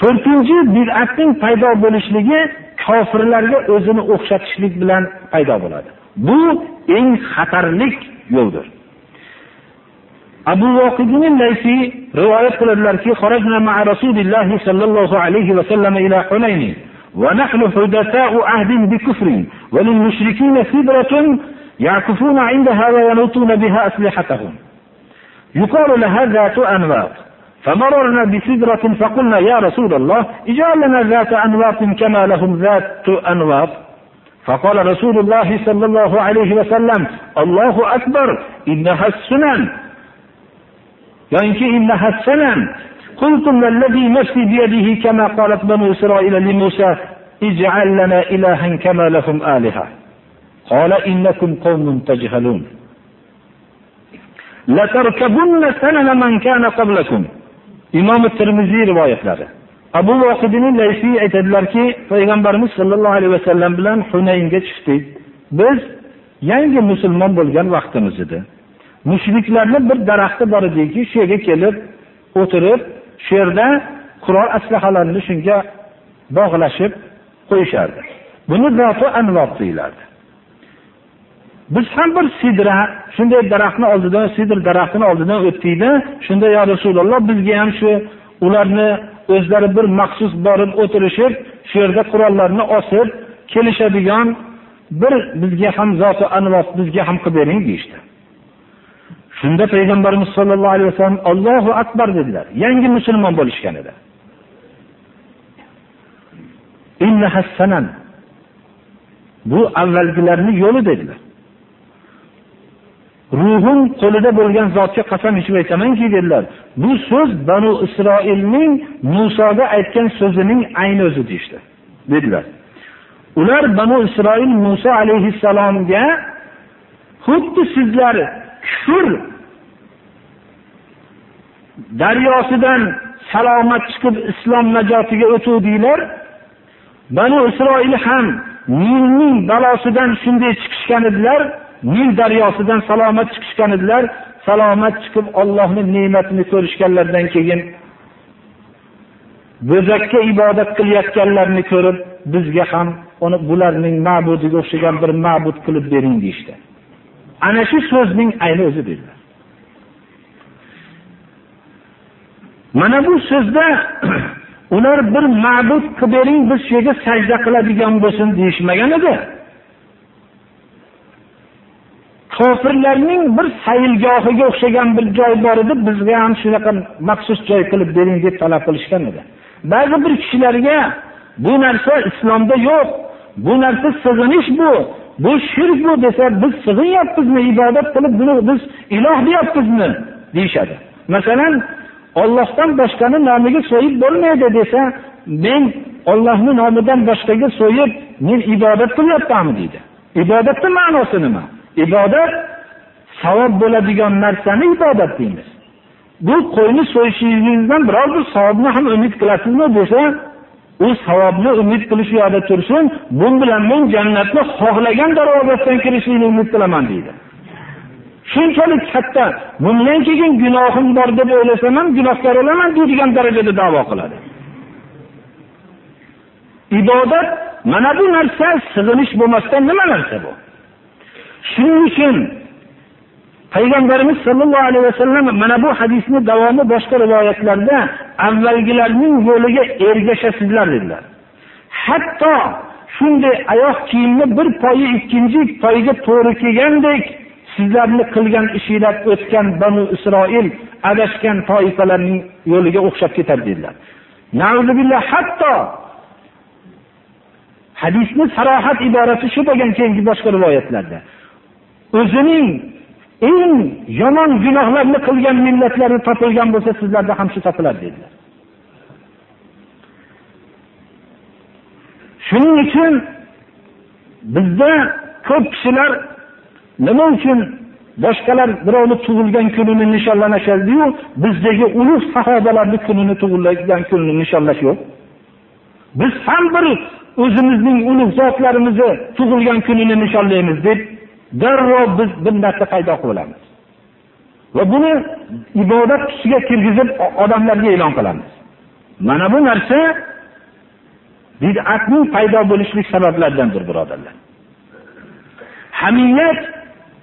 To'rtinchi bid'atning paydo bo'lishligi kofirlarga o'zini o'xshatishlik bilan paydo bo'ladi. Bu eng xatarlik yo'ldir. Abu voqidin laysiy rivoyat qiladilarki rasulillahi sollallohu alayhi vasallam ila hunayni ونحن حدثاء عهد بكفر وللمشركين سدرة يعكفون عندها وينوطون بها أسلحتهم. يقال لها ذات أنواط فمررنا بسدرة فقلنا يا رسول الله اجعل لنا ذات أنواط كما لهم ذات أنواط. فقال رسول الله صلى الله عليه وسلم الله أكبر إنها السنن. يعني إنها السنن. قلتم الذي نفسي بيده كما قالت بنو إسرائيل لموسى اجعل لنا إلها كما لهم آلهة قال إنكم قوم تجهلون لتركبن سنن من كان قبلكم imom termiziy rivoyatlari abu voqidini laysiy aytadilarki payg'ambarimiz sollallohu alayhi vasallam bilan hunaynga chiqdik biz yangi musulmon bo'lgan vaqtimiz edi mushriklarni bir daraxti bor ediki shu yerga kelib o'tirib shu yerda qurol aslahalarini shunga bog'lashib qo'yishardi. Buni zoti anvob deyilardi biz ham bir sidra shunday daraxtni oldidan sidr daraxtini oldidan o'tdikda shunda yo rasululloh bizga ham shu ularni o'zlari bir maxsus borib o'tirishib shu yerda qurollarni osib kelishadigan bir bizga ham zoti anvob bizga ham qilib bering deyishdi. Shunda payg'ambarimiz sollallohu alayhi vasallam allohu akbar dedilar. Yangi musulmon bo'lishgan edi. Bu avvalgilarni yo'li dedilar. Ruhim qo'lida bo'lgan zotga qasam ichib aytamanki dedilar bu so'z banu isroilning musoga aytgan so'zining ayni o'zi deyishdi dedilar. Ular banu isroil muso alayhissalomga xuddi sizlar kufr daryosidan salomat chiqib islom najotiga o'tuvdinglar banu isroil ham nilning balosidan shunday chiqishgan edilar nil daryosidan salomat chiqishgan edilar salomat chiqib ollohni ne'matini ko'rishganlaridan keyin bo'zakka ibodat qilayotganlarni ko'rib bizga ham uni bularning ma'budiga o'xshagan bir ma'bud qilib bering deyishdi. Ana shu so'zning ayni o'zi dedilar mana bu so'zda ular bir ma'bud qilib bering biz shu yerga sajda qiladigan bo'lsin deyishmagan edi. Kofirlarning bir sayilgohiga o'xshagan bir joy bor edi bizga ham shunaqa maxsus joy qilib bering deb talab qilishgan edi. Ba'zi bir kishilarga bu narsa islomda yo'q bu narsa sig'inish bu bu shirk bu desa biz sig'inyapmizmi ibodat qilib buni biz iloh deyapmizmi? deyishadi. Masalan Allohdan boshqani nomiga so'yib bo'lmaydi desa men Allohning nomidan boshqaga so'yib men ibodat qilyapmanmi deydi. Ibodatning ma'nosi nima? Ibodat savob bo'ladigan narsani ibodat deymiz. Bu qo'yni so'yishingizdan biror bir savobni ham umid qilasizmi desa u savobni umid qilish u tursin bu bilan men jannatni xohlagan darvozasidan kirishlikni umid qilaman deydi. Shunchalik katta. Bundan keyin gunohim bor deb o'ylasam ham gunohkor bo'laman deydigan darajada davo qiladi. Ibodat mana bu narsa sig'inish bo'lmasdan nima narsa bu? Shuning uchun payg'ambarimiz sollallohu alayhi vasallam mana bu hadisni davomi boshqa rivoyatlarda avvalgilarning yo'liga ergashasizlar dedilar. Hatto shunday oyoq kiyimni bir poyi ikkinchi poyiga to'g'ri kelgandek sizlarni qilgan ishinglar o'tgan banu isroil adashgan toifalarning yo'liga o'xshab ketadi dedilar. Hatto hadisni sarohat iborasi shu bo'lgan keyingi boshqa rivoyatlarda. O'zining eng yomon gunohlarni qilgan millatlari topilgan bo'lsa sizlarda ham shu topiladi dedilar. Shuning uchun bizda ko'p kishilar nima uchun boshqalar birovni tug'ilgan kunini nishonlanishadiyu bizdagi ulug' sahobalarni kunini tug'ilgan kunini nishonlash yo'q biz ham bir o'zimizning ulug' zotlarimizni tug'ilgan kunini nishonlaymiz deb darrov biz bir narsa paydo qilib olamiz va buni ibodat tusiga kirgizib odamlarga e'lon qilamiz. Mana bu narsa bid'atning paydo bo'lishlik sabablaridandir birodarlar. Hamiyat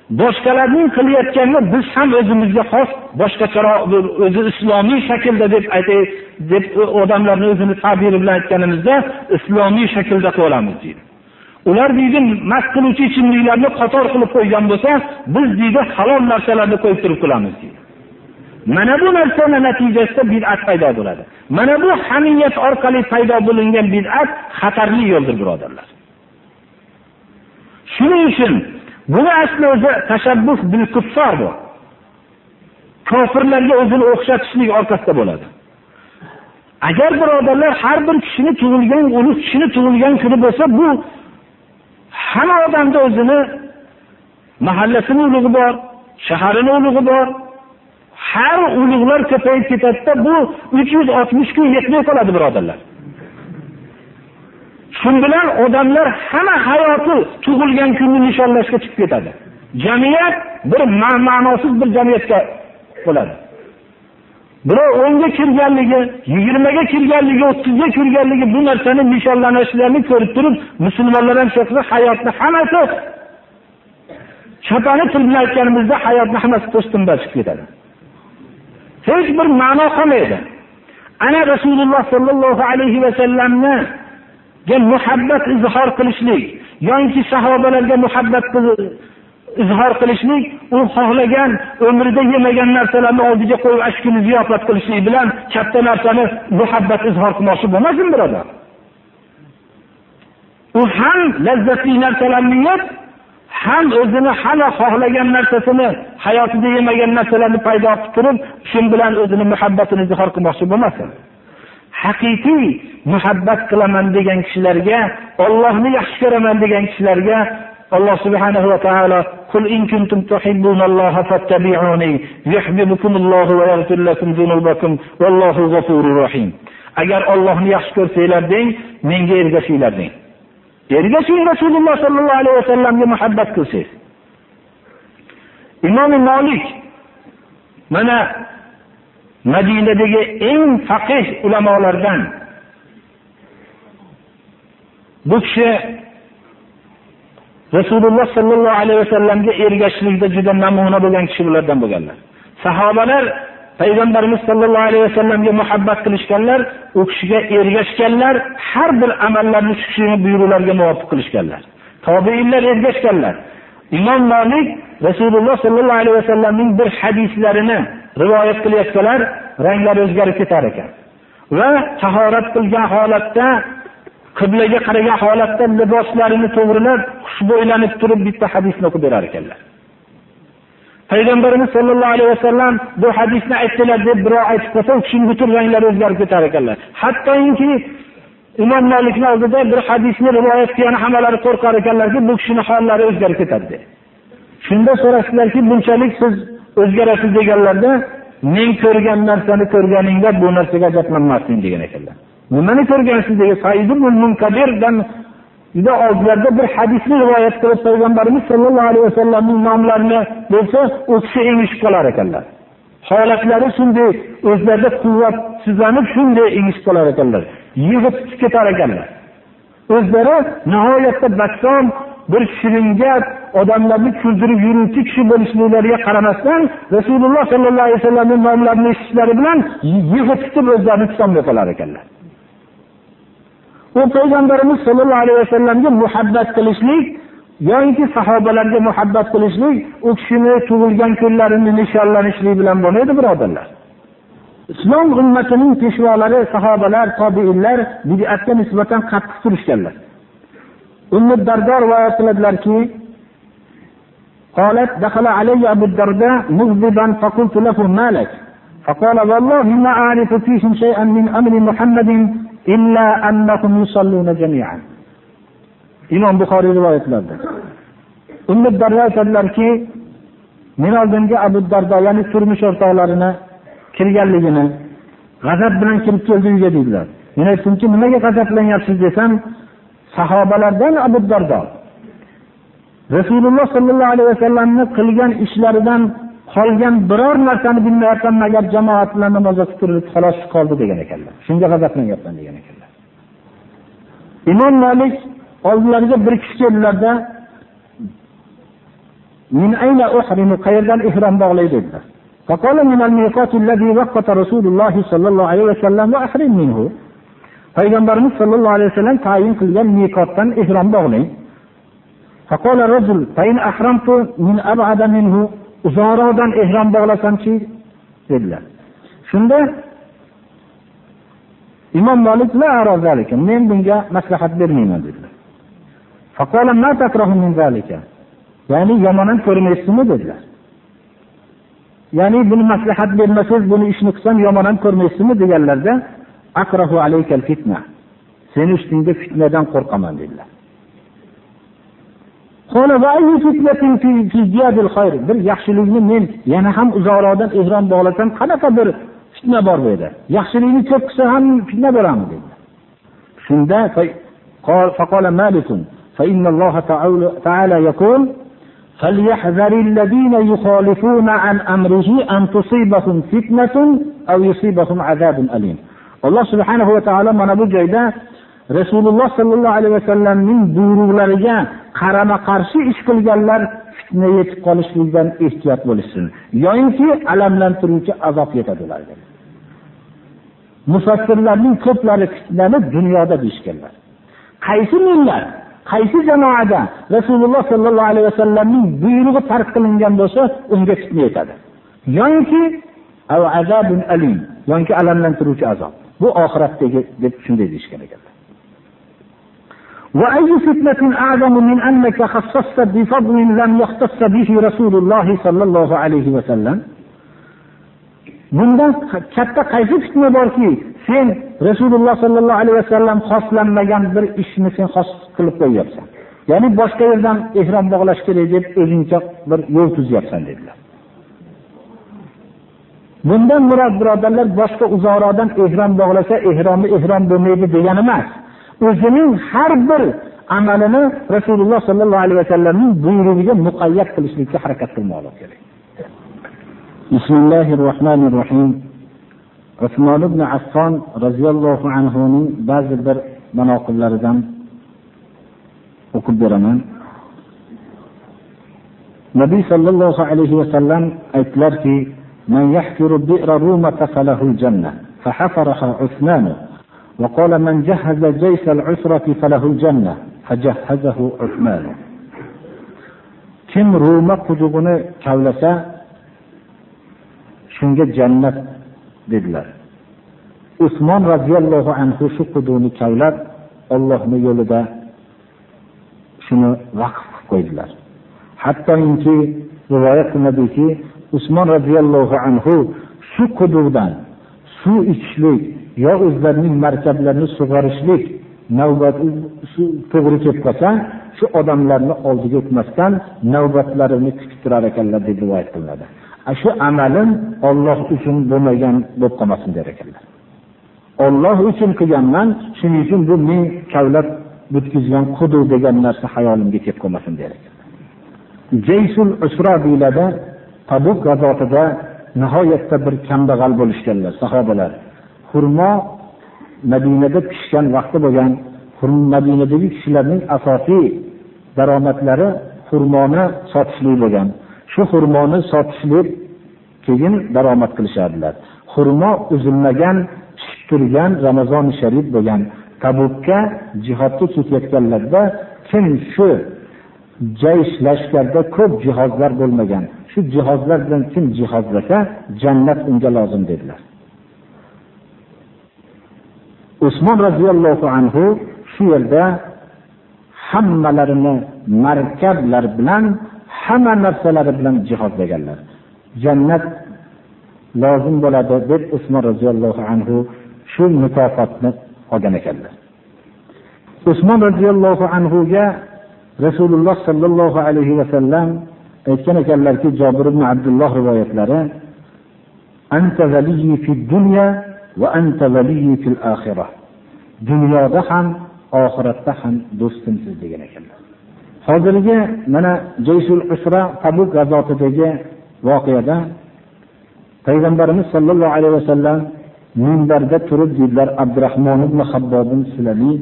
boshqalarning qilayotganini biz ham o'zimizga xos boshqacharoq o'zi islomiy shaklda deb aytay deb odamlarni o'zini tabiri bilan aytganimizda islomiy shaklda qilib deydi. Ular deydi mast qiluvchi ichimliklarni qator qilib qo'ygan bo'lsa biz deydi halol narsalarni qo'yib turib qilamiz deydi. Mana bu narsani natijasida bid'at paydo bo'ladi. Mana bu hamiyat orqali paydo bo'lingan bid'at xatarli yo'ldir birodarlar. Shuning uchun buni asli o'zi tashabbus bil kuffar bu. Kofirlarga o'zini o'xshatishlik orqasida bo'ladi. Agar birodarlar har bir kishini tug'ilgan ulug' kishini tug'ilgan kuni bo'lsa bu hamma odamda o'zini mahallasini ulug'i bor shaharini ulug'i bor. Har ulug'lar ko'payib ketadida bu uch yuz oltmish kun yetmay qoladi birodarlar. Shu bilan odamlar hamma hayoti tug'ilgan kunni nishonlashga chiqib ketadi. Jamiyat bir ma'nosiz bir jamiyatga bo'ladi. Birov o'nga kirganligi yigirmaga kirganligi o'ttizga kirganligi bu narsani nishonlanishlarini ko'rib turib musulmonlar ham shu hayotni hammasi chapani til bilan aytganimizda hayotni hammasi po'stinda chiqib ketadi. Hech bir ma'no qolmaydi. Ana rasululloh sollallohu alayhi vasallamni muhabbat izhor qilishlik. Yoki sahobalarga muhabbat izhor qilishlik u xohlagan umrida yemagan narsalarni oldiga qo'yib shu kuni ziyofat qilishlik bilan katta narsani muhabbat izhor qilmoqchi bo'lmasin birodar. U ham lazzatli narsalarni yeb ham o'zini hali xohlagan narsasini hayotida yemagan narsalarni paydo qilib turib shu bilan o'zini muhabbatini izhor qilmoqchi bo'lmasin. haqiqiy muhabbat qilaman degan kishilarga ollohni yaxshi ko'raman degan kishilarga alloh subhanahu va taolo قل إن كنتم تحبون الله فاتبعوني يحببكم الله ويغفر لكم ذنوبكم والله غفور رحيم agar ollohni yaxshi ko'rsanglar deng menga ergashinglar deng ergashing rasululloh sollallohu alayhi vasallamga muhabbat qilsangiz imom molik mana madinadagi eng faqih ulamolardan. Bu kishi rasululloh sallallohu alayhi vasallamga ergashishlikda juda namuna bo'lgan kishi bulardan bo'lganlar. Sahobalar payg'ambarimiz sallallohu alayhi vasallamga muhabbat qilishganlar u kishiga ergashganlar har bir amallarini shu kishining buyruqlariga muvofiq qilishganlar. Tobiinlar ergashganlar. Imom Malik rasululloh sallallohu alayhi vasallamning bir hadislarini rivoyat qilayotsalar ranglari o'zgarib ketar ekan. Va tahorat qilgan holatda qiblaga qaragan holatda liboslarini to'g'rilab xushbo'ylanib turib bitta hadisni o'qib berar ekanlar. Payg'ambarimiz sollallohu alayhi vasallam bu hadisni aytdilar deb birov aytib qolsa u kishini butun ranglari o'zgarib ketar ekanlar. Hattoki imom molikni oldida bir hadisni rivoyat qilgani hammalari qo'rqar ekanlarki bu kishini hollari o'zgarib ketadi shunda so'rashdilarki bunchalik siz o'zgarasiz deganlarda men ko'rgan narsani ko'rganingda bu narsaga ajablanmasding degan ekanlar. Nimani ko'rgansiz degan juda ozlarda bir hadisni rivoyat qilib payg'ambarimiz sollallohu alayhi vasallamning nomlarini bo'lsa u kishi engishib qolar ekanlar. Holatlari shunday o'zlarida quvvatsizlanib shunday engishib qolar ekanlar. Yig'ib ketar ekanlar. O'zlari nihoyatda bassom bir shirin gap odamlarni kuldirib yuruvchi kishi bo'lishliklariga qaramasdan rasululloh sollallohu alayhi vasallamni nomlarini eshitishlari bilan yig'itib o'zlarini tutolmay qolar ekanlar. U payg'ambarimiz sollallohu alayhi vasallamga muhabbat qilishlik yoinki sahobalarga muhabbat qilishlik u kishini tug'ilgan kunlarini nishonlanishlik bilan bo'lmaydi birodarlar. Islom ummatining peshvolari sahobalar tobiinlar bidatga nisbatan qattiq turishganlar. أم الدرداء رواية لدلركي قالت دخل علي أبو الدرداء مغضبا فقلت له ما لك؟ فقال والله ما أعرف فيهم شيئا من أمر محمد إلا أنهم يصلون جميعا. إمام بخاري رواية لدلركي أم الدرداء لدلركي من أردنجي أبو الدرداء يعني ترمش أرطالرنا كريالينا g'azab bilan kirib keldingiz dedilar men aytdimki nimaga g'azablanyapsiz desam sahobalardan abu dardo rasululloh sollallohu alayhi vasallamni qilgan ishlaridan qolgan biror narsani bilmayapman magar jamoat bilan namoz o'qib turib xolos qoldi degan ekanlar shunga g'azablanyapman degan ekanlar imom malik oldilariga bir kishi keldilarda qayerdan ehrom bog'lay dedilar فقال من الميقات الذي وقت رسول الله صلى الله عليه وسلم وأحرم منه payg'ambarimiz sollallohu alayhi vasallam tayin qilgan miqotdan ehrom bog'lang uzoqroqdan ehrom bog'lasamchi dedilar. Shunda imom molik men bunga maslahat bermayman dedilar. Ya'ni yomonan ko'rmaysizmi dedilar. Ya'ni buni maslahat bermasangiz buni ishni qilsam yomonan ham ko'rmaysizmi deganlarda seni ustingda fitnadan qo'rqaman dedilar bir yaxshilikni men yana ham uzoqroqdan ehrom bog'lasam qanaqa bir fitna bor bu yerda yaxshilikni ko'p qilsa ham fitna bo'ladimi dedilar shunda فقال مالك فإن الله تعالى يقول فليحذر الذين يخالفون عن أمره أن تصيبهم فتنة أو يصيبهم عذاب أليم alloh subhanahu va taolo mana bu joyda rasululloh sollallohu alayhi vasallamning buyruqlariga qarama qarshi ish qilganlar fitna yetib qolishlikdan ehtiyot bo'lishsin. Yoyinki alamlantiruvchi azob yetadi ularga. Mufassirlarning ko'plari fitnani dunyoda deyishganlar. Qaysi millat qaysi jamoada rasululloh sollallohu alayhi vasallamning buyrug'i tark qilingan bo'lsa unga fitna yetadi. Yoinki yoinki alamlantiruvchi azob. bu oxiratdagi deb shunday deyishgan ekanlar وأي فتنة أعظم من أنك خصصت بفضل لم يختص به رسول الله صلى الله عليه وسلم bundan katta qaysi fitna borki sen rasululloh sollallohu alayhi vasallam xoslanmagan bir ishni sen xos qilib qo'yyapsan ya'ni boshqa yerdan ehrom bog'lash kerak deb o'zingcha bir yo'l tuzyapsan dedilar bundan murod birodarlar boshqa uzoqroqdan ehrom bog'lasa ehromi ehrom bo'lmaydi degani emas. O'zining har bir amalini rasululloh sollallohu alayhi vasallamning buyrug'iga muqayyat qilishlikka harakat qilmoqlik kerak. Bismillahirrohmanirrohim. rohmanir rohim usmon ibn affon roziyallohu anhuning ba'zi bir manoqiblaridan o'qib beraman. Nabiy sollallohu alayhi vasallam aytlarki, من يحفر بئر رومة فله الجنة فحفرها عثمان وقال من جهز جيش العسرة فله الجنة فجهزه عثمان kim ruma qudug'ini kavlasa shunga jannat dedilar usmon roziyallohu anhu shu quduqni kavlab ollohni yo'lida shuni vaqf qilib qo'ydilar hattoki rivoyat qilinadiki usmon radhiyallohu anhu shu quduqdan suv ichishlik yo o'zlarining markablarini sug'orishlik navbat shu to'g'ri kelib qolsa shu odamlarni oldiga o'tmasdan navbatlarini kutib turar ekanlar deb rivoyat qilinadi. Shu amalim olloh uchun bo'lmagan bo'lib qolmasin der ekanlar. Olloh uchun qilganman shuning uchun bu men kavlab butkizgan quduq degan narsa hayolimga kelib qolmasin der ekan jaysul usro deyiladi tabuk g'azotida nihoyatda bir kambag'al bo'lishganlar sahobalar. Xurmo madinada pishgan vaqti bo'lgan madinadagi kishilarning asosiy daromadlari xurmoni sotishlik bo'lgan. Shu xurmoni sotishlik keyin daromad qilishardilar. Xurmo uzilmagan pishib turgan Ramazon sharif bo'lgan tabukka jihodga ketayotganlarda kim shu jaysh lashkarda ko'p jihozlar bo'lmagan. Shu jihozlar bilan kim jihozlasa jannat unga lozim dedilar. Usmon roziyallohu anhu shu yerda hammalarini markablar bilan hamma narsalari bilan jihozlaganlar. Jannat lozim bo'ladi deb usmon roziyallohu anhu shu mukofotni olgan ekanlar. Usmon roziyallohu anhuga rasululloh sollallohu alayhi vasallam aytgan ekanlarki jobir ibn abdulloh rivoyatlari anta fid dunya va anta fil oxirah dunyoda ham oxiratda ham do'stimsiz degan ekanlar. Hozirgi mana jaysul usra tabuk g'azotidagi voqeada payg'ambarimiz sollallohu alayhi vasallam minbarda turib deydilar abdurahmon ibn habbobin silamiy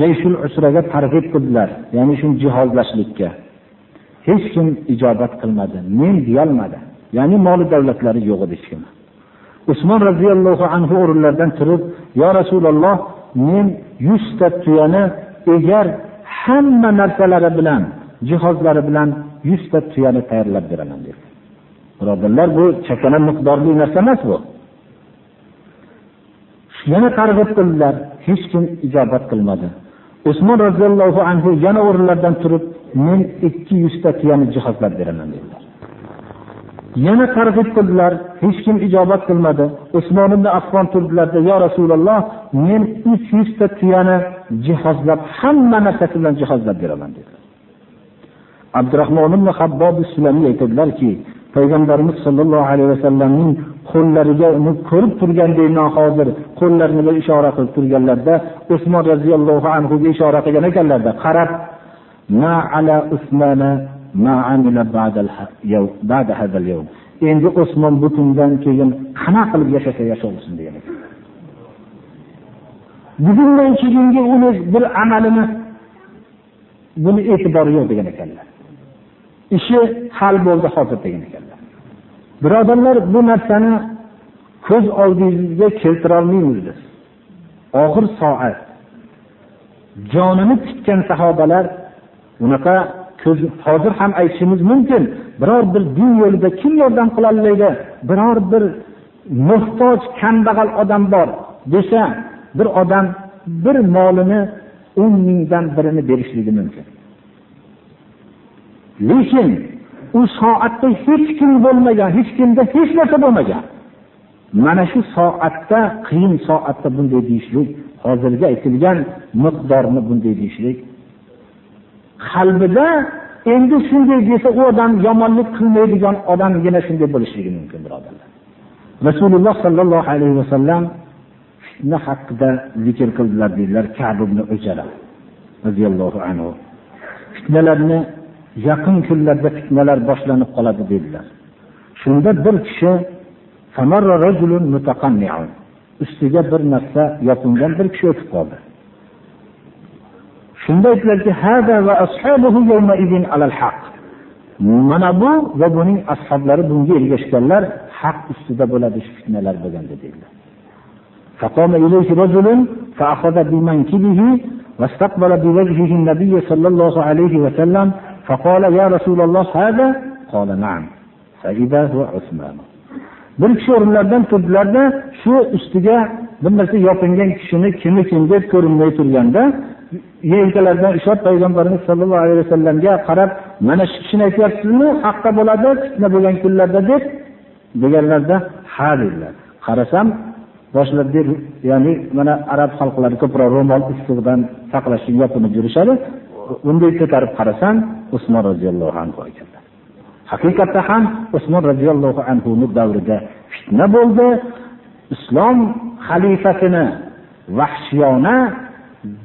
jayshul usraga targ'ib qildilar ya'ni shu jihozlashlikka. Hech kim ijobat qilmadi men deyolmadi. Ya'ni moli davlatlari yo'q edi hech kim. Usmon roziyallohu anhu o'rinlaridan turib yo rasululloh men yuzta tuyani egar hamma narsalari bilan jihozlari bilan yuzta tuyani tayyorlab beraman dedi. Birodarlar bu chakana miqdorli narsa emas bu. Yana targ'ib qildilar hech kim ijobat qilmadi. Usmon roziyallohu anhu yana o'rinlaridan turib men ikki yuzta tuyani jihozlab beraman dedilar. Yana targ'ib qildilar hech kim ijobat qilmadi. Usmon ibn affon turdilarda yo rasululloh men uch yuzta tuyani jihozlab hamma narsasi bilan jihozlab beraman dedilar. Abdurahmon ibn habbob islamiy aytadilarki payg'ambarimiz sollallohu alayhi vasallamning qo'llariga uni ko'rib turgandek nohozir qo'llarini bir ishora qilib turganlarda usmon roziyallohu anhuga ishora qilgan ekanlarda qarab ma ala usmana ma amila ba'da hadal yawm endi Usmon bu kundan keyin qana qilib yashasa yashasin degan ekan. Bugundan keyingi uni bir amalini buni e'tibori yo'q degan ekanlar. Ishi hal bo'ldi hozir degan ekanlar. Birodarlar, bu narsani ko'z oldingizga keltira olmaymiz biz. Og'ir soat. Jonini tikkan sahobalar unaqa ko'z hozir ham aytishimiz mumkin biror bir din yo'lida kim yordam qilolmaydi biror bir muhtoj kambag'al odam bor desa bir odam bir molini o'n mingdan birini berishligi mumkin lekin u soatda hech kim bo'lmagan hech kimda hech narsa bo'lmagan. Mana shu soatda qiyin soatda bunday deyishlik hozirgi aytilgan miqdorni bunday deyishlik qalbida endi shunday desa u odam yomonlik qilmaydigan odamgina shunday bo'lishligi mumkin birodarlar. Rasululloh sollallohu alayhi vasallam fitna haqida zikr qildilar deydilar kab ibn ujara roziyallohu anhu. Fitnalarni yaqin kunlarda fitnalar boshlanib qoladi dedilar shunda bir kishi ustiga bir narsa yopingan bir kishi o'tib qoldi shunda aytdilarki mana bu va buning ashablari bunga ergashganlar haq ustida bo'ladi shu fitnalar bo'lganda dedilar فقام إليه رجل فأخذ بمنكبه واستقبل بوجهه النبي صلى الله عليه وسلم فقال يا رسول الله هذا قال نعم فإذا هو عثمان bir kishi o'rinlaridan turdilarda shu ustiga bir narsa yopingan kishini kim deb ko'rinmay turganda yelkalaridan ushlab payg'ambarimiz sollallohu alayhi vasallamga qarab mana shu kishini aytyapsizmi haqqa bo'ladi fitna bo'lgan kunlarda deb deganlarda ha dedilar qarasam boshlarida ya'ni mana arab xalqlari ko'proq ro'mol istig'idan saqlash yopinib yurishadi Bunday ko'tarib qarasam usmon roziyallohu anhu ekanlar haqiqatda ham usmon roziyallohu anhuni davrida fitna bo'ldi. Islom xalifasini vahshiyona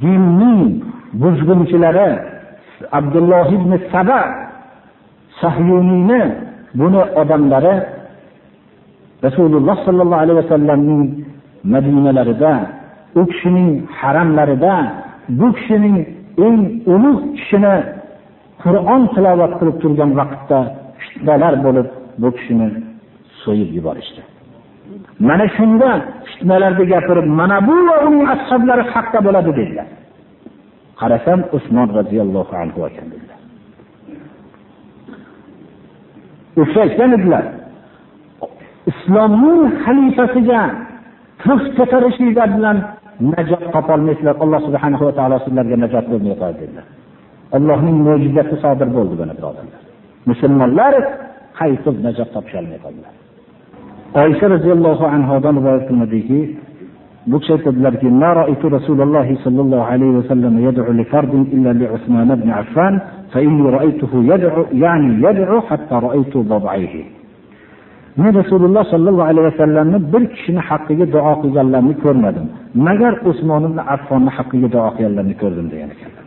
dinning buzg'unchilari abdulloh ibn saba sahyuniyni buni odamlari rasululloh sollallohu alayhi vasallamning madinalarida u kishining haramlarida bu kishining eng ulug' kishini qur'on tilovat qilib turgan vaqtda fitnalar bo'lib bu kishini so'yib yuborishdi. Mana shunda fitnalarni gapirib mana bu va uning ashablari haqda bo'ladi dedilar. Qarasam usmon roziyallohu anhu ekan dedilar. O'sha edilar islomning xalifasiga tig' ko'tarishinglar bilan najot topolmaysizlar alloh subhanahu va taolo sizlarga najot bermay qo'yadi dedilar Allohning mo'jizasi sodir bo'ldi buni birodarlar. Musulmonlar qaytib najot topisholmay qoldilar. Oysha radhiyallohu anhodan rivoyat qilinadiki, bu kishi aytadilarki, "Ma ra'aytu Rasululloh sallallohu alayhi va sallam yad'u li fardin illa li Usman ibn Affan, fa inni ra'aytuhu yad'u, ya'ni yad'u hatta ra'aytu bab'ayhi." Men Rasululloh sallallohu alayhi vasallamni bir kishini haqqiga duo qilganlarni ko'rmadim. Magar Usmon ibn Affonni haqqiga duo qilganlarni ko'rdim degan ekanlar.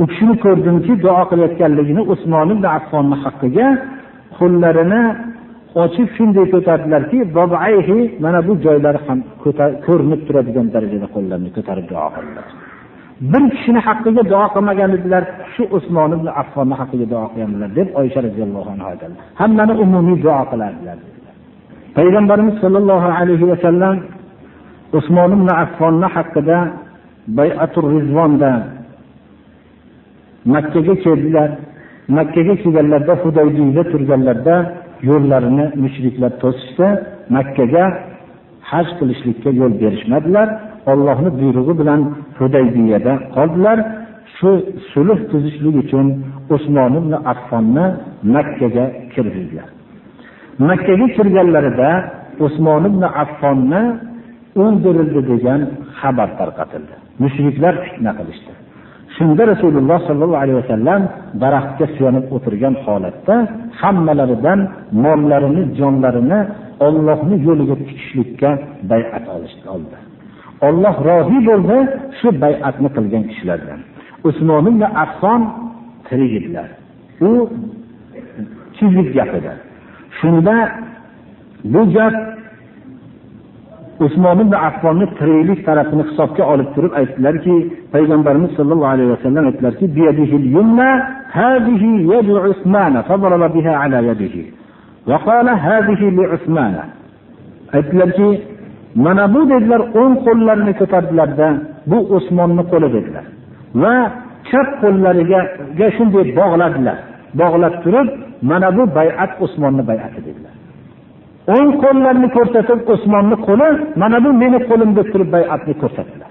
U kishini ko'rdimki, duo qilayotganligini Usmon ibn Affonni haqqiga qo'llarini ochib shunday ko'tardilarki, "Babaihi" mana bu joylari ham ko'rinib turadigan darajada qo'llarini ko'tarib duo qildilar. Bir kishini haqqiga duo qilmagan edilar, shu Usmon ibn Affonni haqqiga duo qilganlar deb Oysha radhiyallohu anha aytadi. Hammani umumiy duo qilardilar. Payg'ambarimiz sollallohu alayhi vasallam Usmon ibn Affonni haqida Bay'atur Rizvonda Makkaga keldilar. Makkaga kelganlarda hudaybiyda turganlarda yo'llarini mushriklar to'sishdi. Makkaga haj qilishlikka yo'l berishmadilar. Allohning buyrug'i bilan Hudaybiyada qoldilar. Shu sulh tuzishlik uchun Usmon ibn Affonni Makkaga kirgizdilar. Makkaga kirganlarida Usmon ibn Affonni o'ldirildi degan xabar tarqatildi. Mushriklar fitna qilishdi. Shunda Rasululloh sollallohu alayhi vasallam daraxtga suyanib o'tirgan holatda hammalaridan mollarini, jonlarini Allohning yo'liga tikishlikka bay'at olishdi oldi. Alloh rozi bo'ldi shu bay'atni qilgan kishilardan. Usmon ibn Affon tirik edilar. U chizib gapida. Shunda bu gap Usmon ibn Affonni tiriklik tarafini hisobga olib turib aytdilarki, payg'ambarimiz sollallohu alayhi vasallam aytdilarki, "Biyadihil yumna hadihi yadu Usmana fadaraba biha ala yadihi." Va qala hadihi li Usmana. Aytdilarki, mana bu dedilar, o'ng qo'llarini ko'tardilarda, bu Usmonning qo'li dedilar. Va chap qo'llariga shunday bog'ladilar. Bog'lab turib, mana bu bay'at Usmonning bay'ati dedilar. o'ng qo'llarini ko'rsatib Usmonni qo'li mana bu meni qo'lim deb turib bay'atni ko'rsatdilar.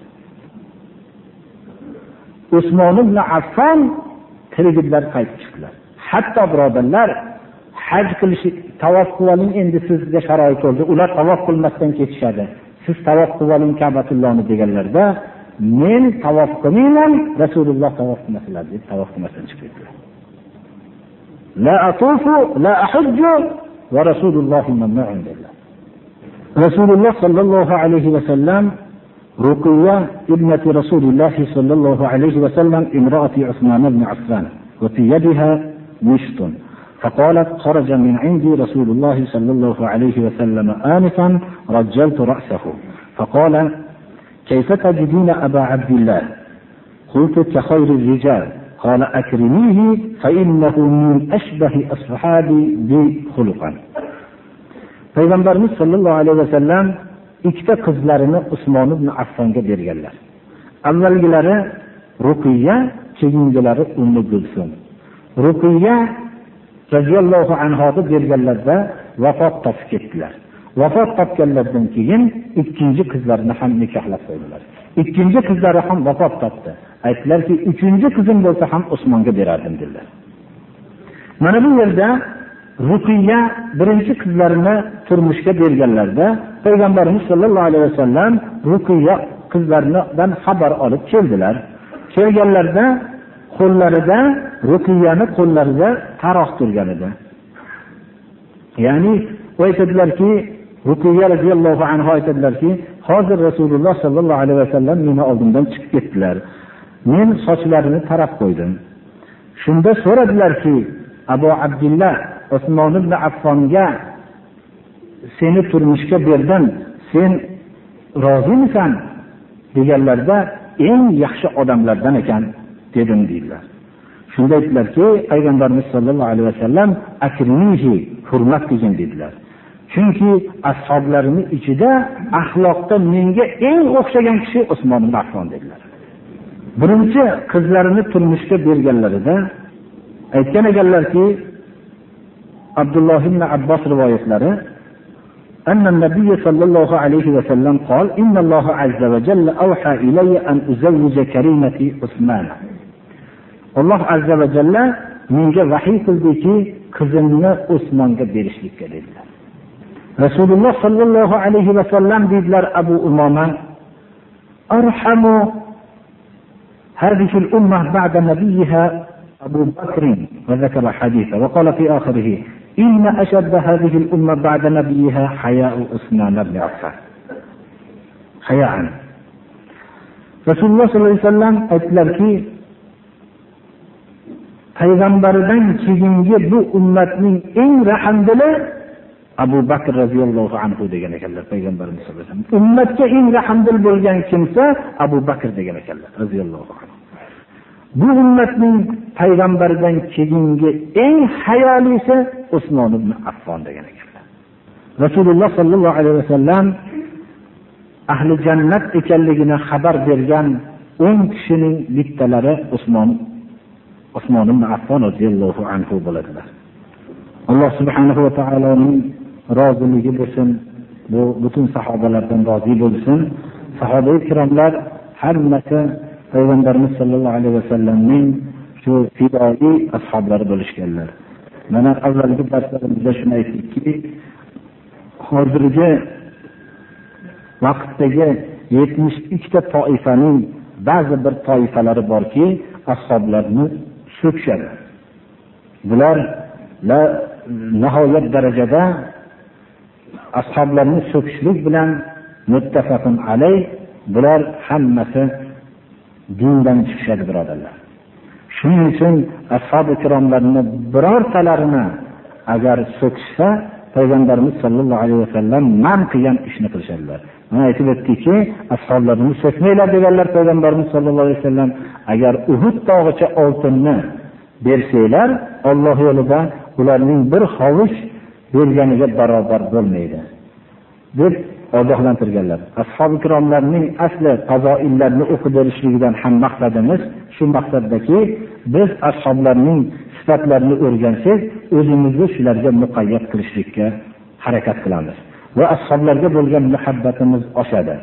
Usmon ibn Affon tirigidlar qaytib chiqdilar. Hatto birodarlar haj qilish tavof qiling endi sizga sharoit bo'ldi. Ular tavof qilmasdan ketishadi. Siz tavof qiling Ka'batullohni deganlarda men tavof qilmayman, Rasululloh tavof qilmasinlar deb tavof qilmasdan chiqib ketdilar. La atufu la ahujju va Rasululloh. Rasululloh sallallohu alayhi va sallam رقية ابنة رسول الله صلى الله عليه وسلم امرأة عثمان بن عفان وفي يدها مشط فقالت خرج من عندي رسول الله صلى الله عليه وسلم آنفا رجلت رأسه فقال كيف تجدين أبا عبد الله قلت كخير الرجال قال أكرميه فإنه من أشبه أصحابي بي خلقا payg'ambarimiz sollallohu alayhi vasallam ikkita qizlarini Usmon ibn Affonga berganlar. Avvalgilari Ruqiyya, keyingilari Ummu Gulsum. Ruqiyya radhiyallohu anhoga berganlarda vafot topib ketdilar. Vafot topganlaridan keyin ikkinchi qizlarini ham nikohlab qo'ydilar. Ikkinchi qizlari ham vafot topdi. Aytdilarki, uchinchi qizim bo'lsa ham Usmonga berardim dedilar. Mana bu yerda ruqiya birinchi qizlarini turmushga berganlarda payg'ambarimiz sollallohu alayhi vasallam ruqiya qizlaridan xabar olib keldilar. Kelganlarda qo'llarida ruqiyani qo'llarida taroq turgan edi. Ya'ni aytadilarki, ruqiya radhiyallohu anhu aytadilarki, hozir Rasululloh sollallohu alayhi vasallam meni oldimdan chiqib ketdilar. Men sochlarini tarab qo'ydim. Shunda so'radilarki, Abu Abdullah Usmon ibn Affonga seni turmushga berdim, sen rozimisan deganlarda eng yaxshi odamlardan ekan dedim deydilar. Shunda aytdilarki, payg'ambarimiz sollallohu alayhi vasallam akrimihi hurmat qilgin dedilar. Chunki ashablarining ichida axloqda menga eng o'xshagan kishi Usmon ibn Affon dedilar. Birinchi qizlarini turmushga berganlarida aytgan ekanlarki, Abdulloh ibn Abbos rivoyatlari أن النبي صلى الله عليه وسلم قال إن الله عز وجل أوحى إلي أن أزوج كريمة عثمان alloh azza va jalla menga vahiy qildiki qizimni usmonga berishlikka dedilar rasululloh sollallohu alayhi vasallam deydilar abu umoma arhamu هذه الأمة بعد نبيها أبو بكر وذكر حديثه وقال في آخره إن أشد هذه الأمة بعد نبيها حياء عثمان بن عفان حياء rasululloh sollallohu alayhi vasallam aytdilarki payg'ambaridan keyingi bu ummatning eng rahmdili abu bakr roziyallohu anhu degan ekanlar payg'ambarimiz sallallohu alayhi vasallam. Ummatga eng rahmdil bo'lgan kimsa abu bakr degan ekanlar roziyallohu anhu. Bu ummatning payg'ambaridan keyingi eng hayolisi usmon ibn affon degan ekanlar. Rasululloh sollallohu alayhi vasallam ahli jannat ekanligini xabar bergan o'n kishining bittalari usmon usmon ibn affon roziyallohu anhu bo'ladilar. Alloh subhanahu va taoloning roziligi bo'lsin bu butun sahobalardan rozi bo'lsin. Sahoba ikromlar hammasi payg'ambarimiz sollallohu alayhi vasallamning shu fidoyi ashoblari bo'lishganlar. Mana avvalgi darslarimizda shuni aytdikki hozirgi vaqtdagi yetmish ikkita toifaning ba'zi bir toifalari borki ashoblarni so'kishadi bular nihoyat darajada ashoblarni so'kishlik bilan muttafaqun alay bular hammasi dindan chiqishadi birodarlar. Shuning uchun ashobi ikromlarni birortalarini agar so'kishsa payg'ambarimiz sollallohu alayhi vasallam man qilgan ishni qilishadilar. Aytib o'tdikki ashoblarini so'kmanglar deganlar payg'ambarimiz sollallohu alayhi vasallam agar uhud tog'icha oltinni bersanglar olloh yo'lida ularning bir hovuch berganiga barobar bo'lmaydi deb ogohlantirganlar. Ashobi ikromlarning asli qazoillarni o'qib berishligidan ham maqsadimiz shu maqsaddaki biz ashoblarning sifatlarini o'rgansak o'zimizni shularga muqayyat qilishlikka harakat qilamiz. Va ashoblarga bo'lgan muhabbatimiz oshadi.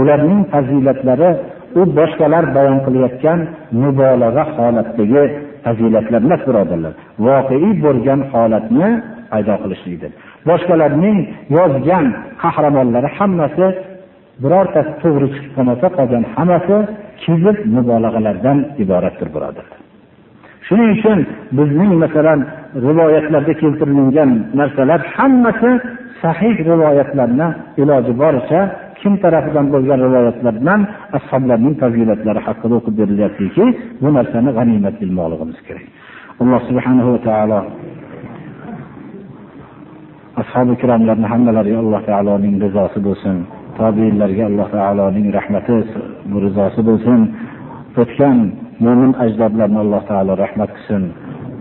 Ularning fazilatlari u boshqalar bayon qilayotgan mubolag'a holatdagi fazilatlar emas birodarlar. Voqeiy bo'lgan holatni paydo qilishlikdir. Boshqalarning yozgan qahramonlari hammasi birortasi to'g'ri chiqib qolmasa qolgan hammasi kizib mubolag'alardan iboratdir birodarlar. Shuning uchun bizning masalan rivoyatlarda keltirilgan narsalar hammasi sahih rivoyatlarni iloji boricha kim tarafidan bo'lgan rivoyatlar bilan ashoblarning fazilatlari haqida o'qib berilyaptiki bu narsani g'animat bilmoqligimiz kerak. Alloh subhanahu va taolo ashobi ikromlarni hammalariga alloh taoloning rizosi bo'lsin tobiinlarga alloh taoloning rahmati bu rizosi bo'lsin. O'tgan mo'min ajdodlarni alloh taolo rahmat qilsin.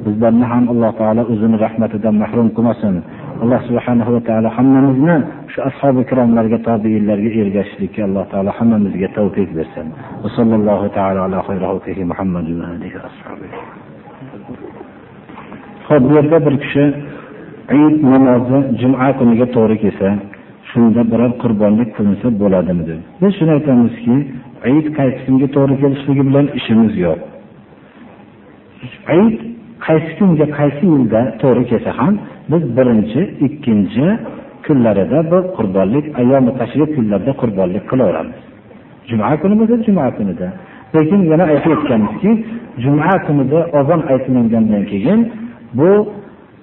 Bizlarni ham alloh taolo o'zini rahmatidan mahrum qilmasin. Alloh subhanahu va taolo hammamizni shu ashobi ikromlarga tobeinlarga ergashishlikka alloh taolo hammamizga tavfiq bersin sallallohu taala ala muhammad ho'p bu yerda bir kishi Eid namozi juma kuniga to'g'ri kelsa, shunda biror qurbonlik qilinsa bo'ladimi deb. Biz shuni aytamizki, Eid qaysi kunga to'g'ri kelishligi bilan ishimiz yo'q. Eid qaysi kunga, qaysi yilda to'g'ri kelsa ham, biz birinchi, ikkinchi kunlarida bu qurbonlik, ayyomi tashrif kunlarida qurbonlik qilaveramiz. Juma kuni bo'lsa, juma kunida. Lekin yana aytib o'tganmizki, juma kunida ozon aytilingandan keyin bu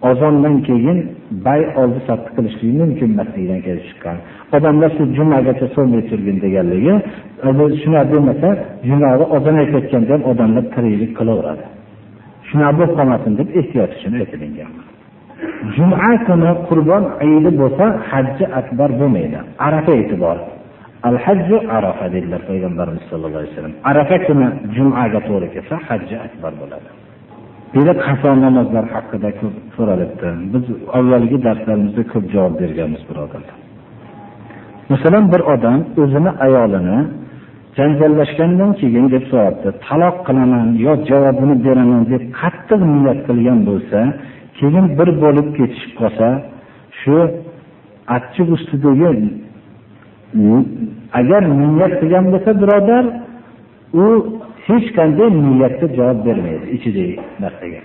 ozondan keyin bay oldi sotdi qilishlik mumkin emasligidan kelib chiqqan odamlar shu jumagacha so'may turgin deganligi shunaqa bo'lmasa jumada ozon aytayotganda ham odamlar tiriklik qilaveradi shunaqa bo'lib qolmasin deb ehtiyot uchun aytilingan juma kuni qurbon ayidi bo'lsa hajji akbar bo'lmaydi. Arafa e'tibor. Al hajju arafa dedilar payg'ambarimiz sallallohu alayhi vasallam. Arafa kuni jumaga to'g'ri kelsa hajji akbar bo'ladi. Buyuk qaso namozlar haqida ko'p so'ralibdi. Biz avvalgi darslarimizda ko'p javob berganmiz, birodarlar. Masalan, bir odam o'zini ayolini janjallashgandan keyin deb so'rabdi, taloq qilaman yo javobini beraman deb qattiq niyat qilgan bo'lsa, keyin bir bo'lib ketishib qolsa, shu achchiq ustidagi agar niyat qilgan bo'lsa, birodar, u hech qanday niyatga javob bermaydi ichidagi narsaga.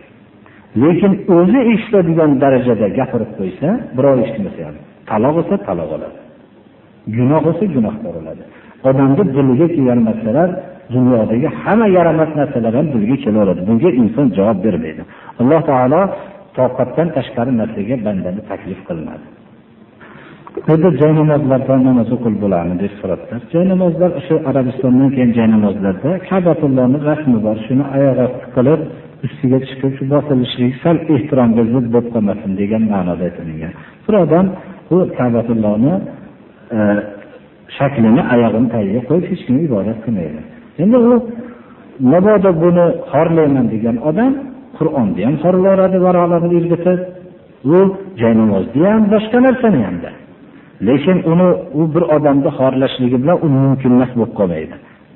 Lekin o'zi eshitadigan darajada gapirib qo'ysa birov eshitmasa ham taloq bo'lsa taloq oladi. Gunoh bo'lsa gunohkor bo'ladi. Odamni diliga kelgan narsalar dunyodagi hamma yaramas narsalar ham diliga kelaveradi. Bunga inson javob bermaydi. Alloh taolo toqatdan tashqari narsaga bandani taklif qilmadi. Endi jaynamozlardan namoz o'qilib bo'ladimi deb so'rabdilar. Jaynamozlar o'sha arabistondan kelgan jaynamozlarda kabatullohni rasmi bor. Shuni oyoq osti qilib ustiga chiqib shu bosilishlik sal ehtiromga zid bo'lib qolmasin degan ma'noda aytilgan. Bir odam bu kabatullohni e, shaklini oyog'ini tagiga qo'yib hech kim ibodat qilmaydi. Endi u mabodo buni xorlayman degan odam qur'onni ham xorlaveradi varaqlarni irg'itib u jaynamozni ham boshqa narsani hamda lekin uni u bir odamni xorlashligi bilan u mumkin emas bo'lib qolmaydi.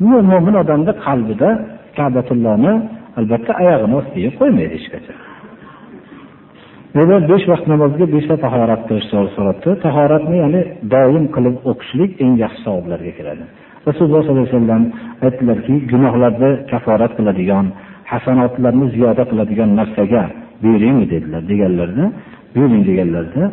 Mo'min odamni qalbida kabatullohni albatta oyog'ini ostiga qo'ymaydi hech qachon. Nega besh vaqt namozga beshta tahorat qilish to'g'ri so'rabdi. Tahoratni ya'ni doim qilib o'qishlik eng yaxshi savoblarga kiradi. Rasululloh sollallohu alayhi vasallam aytdilarki, gunohlarni kaforat qiladigan, hasanotlarni ziyoda qiladigan narsaga buyuring dedilar deganlarda, buyuring deganlarda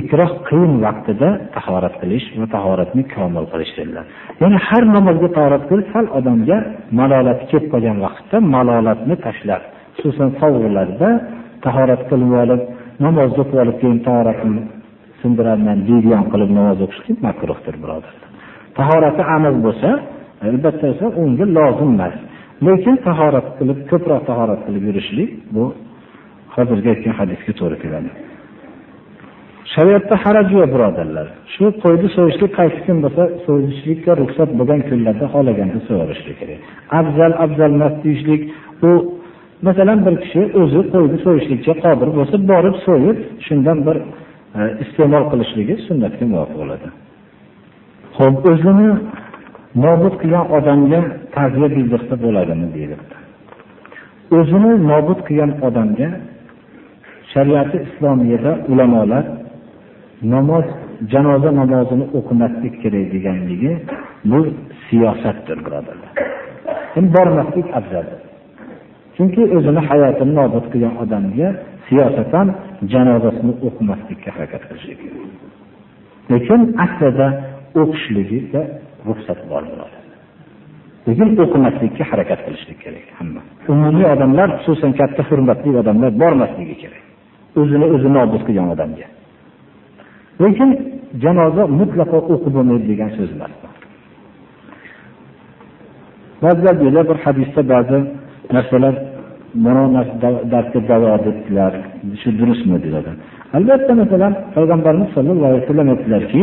ikroh qiyin vaqtida tahorat qilish va tahoratni komil qilish dedilar. Ya'ni har namozga tahorat qilish sal odamga malolat kelib qolgan vaqtda malolatni tashlab, xususan sovuqlarda tahorat qilib olib, namoz o'qib olib keyin tahoratni sindiraman deydigan qilib namoz o'qishlik makruhdir birodarlar. Tahorati aniq bo'lsa, albatta esa unga lozim emas. Lekin tahorat qilib, ko'proq tahorat qilib yurishlik bu hozirgi aytgan hadisga to'g'ri keladi. Shariatda haraj yo'q birodarlar. Shu qo'yni so'yishlik qaysi kun bo'lsa, so'yishlikka ruxsat bo'lgan kunlarda xohlaganda so'yverishlik kerak. Afzal afzal emas deyishlik u masalan bir kishi o'zi qo'yni so'yishlikka qodir bo'lsa, borib so'yib, shundan bir e, iste'mol qilishligi sunnatga muvofiq bo'ladi. Xo'p, o'zini nobud qilgan odamga ta'ziya bildirsa bo'ladimi deyilibdi. O'zini nobud qilgan odamga shariati islomiyada ulamolar namoz janoza namozini o'qimaslik kerak deganligi bu siyosatdir birodarlar. Endi bormaslik afzaldir. Chunki o'zini hayotini nobud qilgan odamga siyosatan janozasini o'qimaslikka harakat qilishlik kerak. Lekin aslida o'qishligiga ruxsat bor bo'ladi. Lekin o'qimaslikka harakat qilishlik kerak hamma. Umumiy odamlar, xususan katta hurmatli odamlar bormasligi kerak. O'zini o'zi nobud qilgan odamga. Lekin janoza mutlaqo o'qib bo'lmaydi degan so'z emas. Ba'zilar bir hadisda ba'zi narsalar mana dardga davo debdilar shu durustmi? dedilar albatta masalan payg'ambarimiz sallallohu alayhi vasallam aytdilarki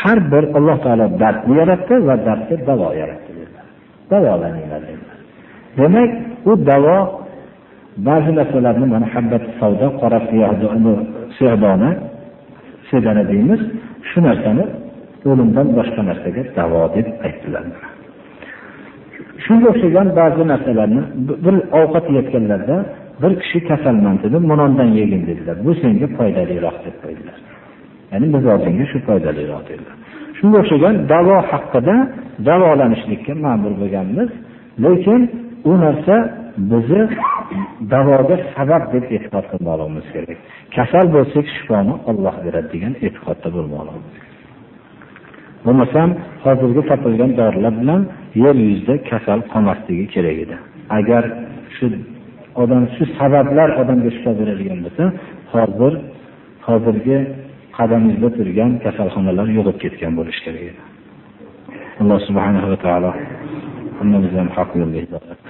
har bir alloh taolo dardni yaratdi va dardga davo yaratdi dedilar. Davolaninglar dedilar. Demak u davo ba'zi narsalarni mana habbat savdo qora siyodona sedana deymiz shu narsani o'limdan boshqa narsaga davo deb aytdilar. Shunga o'xshagan ba'zi narsalarni bir ovqat yeyotganlarda bir kishi kasalman dedi munondan yegin dedilar. Bu senga foydaliroq deb qo'ydilar. Ya'ni mizojingga shu foydaliroq dedilar. Shunga o'xshagan davo haqida davolanishlikka ma'mur bo'lganmiz. Lekin u narsa bizni davoga sabab deb e'tiqod qilmoqligimiz kerak. Kasal bo'lsak shifoni olloh beradi degan e'tiqodda bo'lmoqligimiz kerak. Bo'lmasam hozirgi topilgan dorilar bilan yer yuzida kasal qolmasligi kerak edi. Agar shu odam shu sabablar odamga shifo beradigan bo'lsa hozir hozirgi qadamimizda turgan kasalxonalar yo'qolib ketgan bo'lishi kerak edi. Alloh subhanahu va taolo hammamizni ham haq yo'lga hidoyat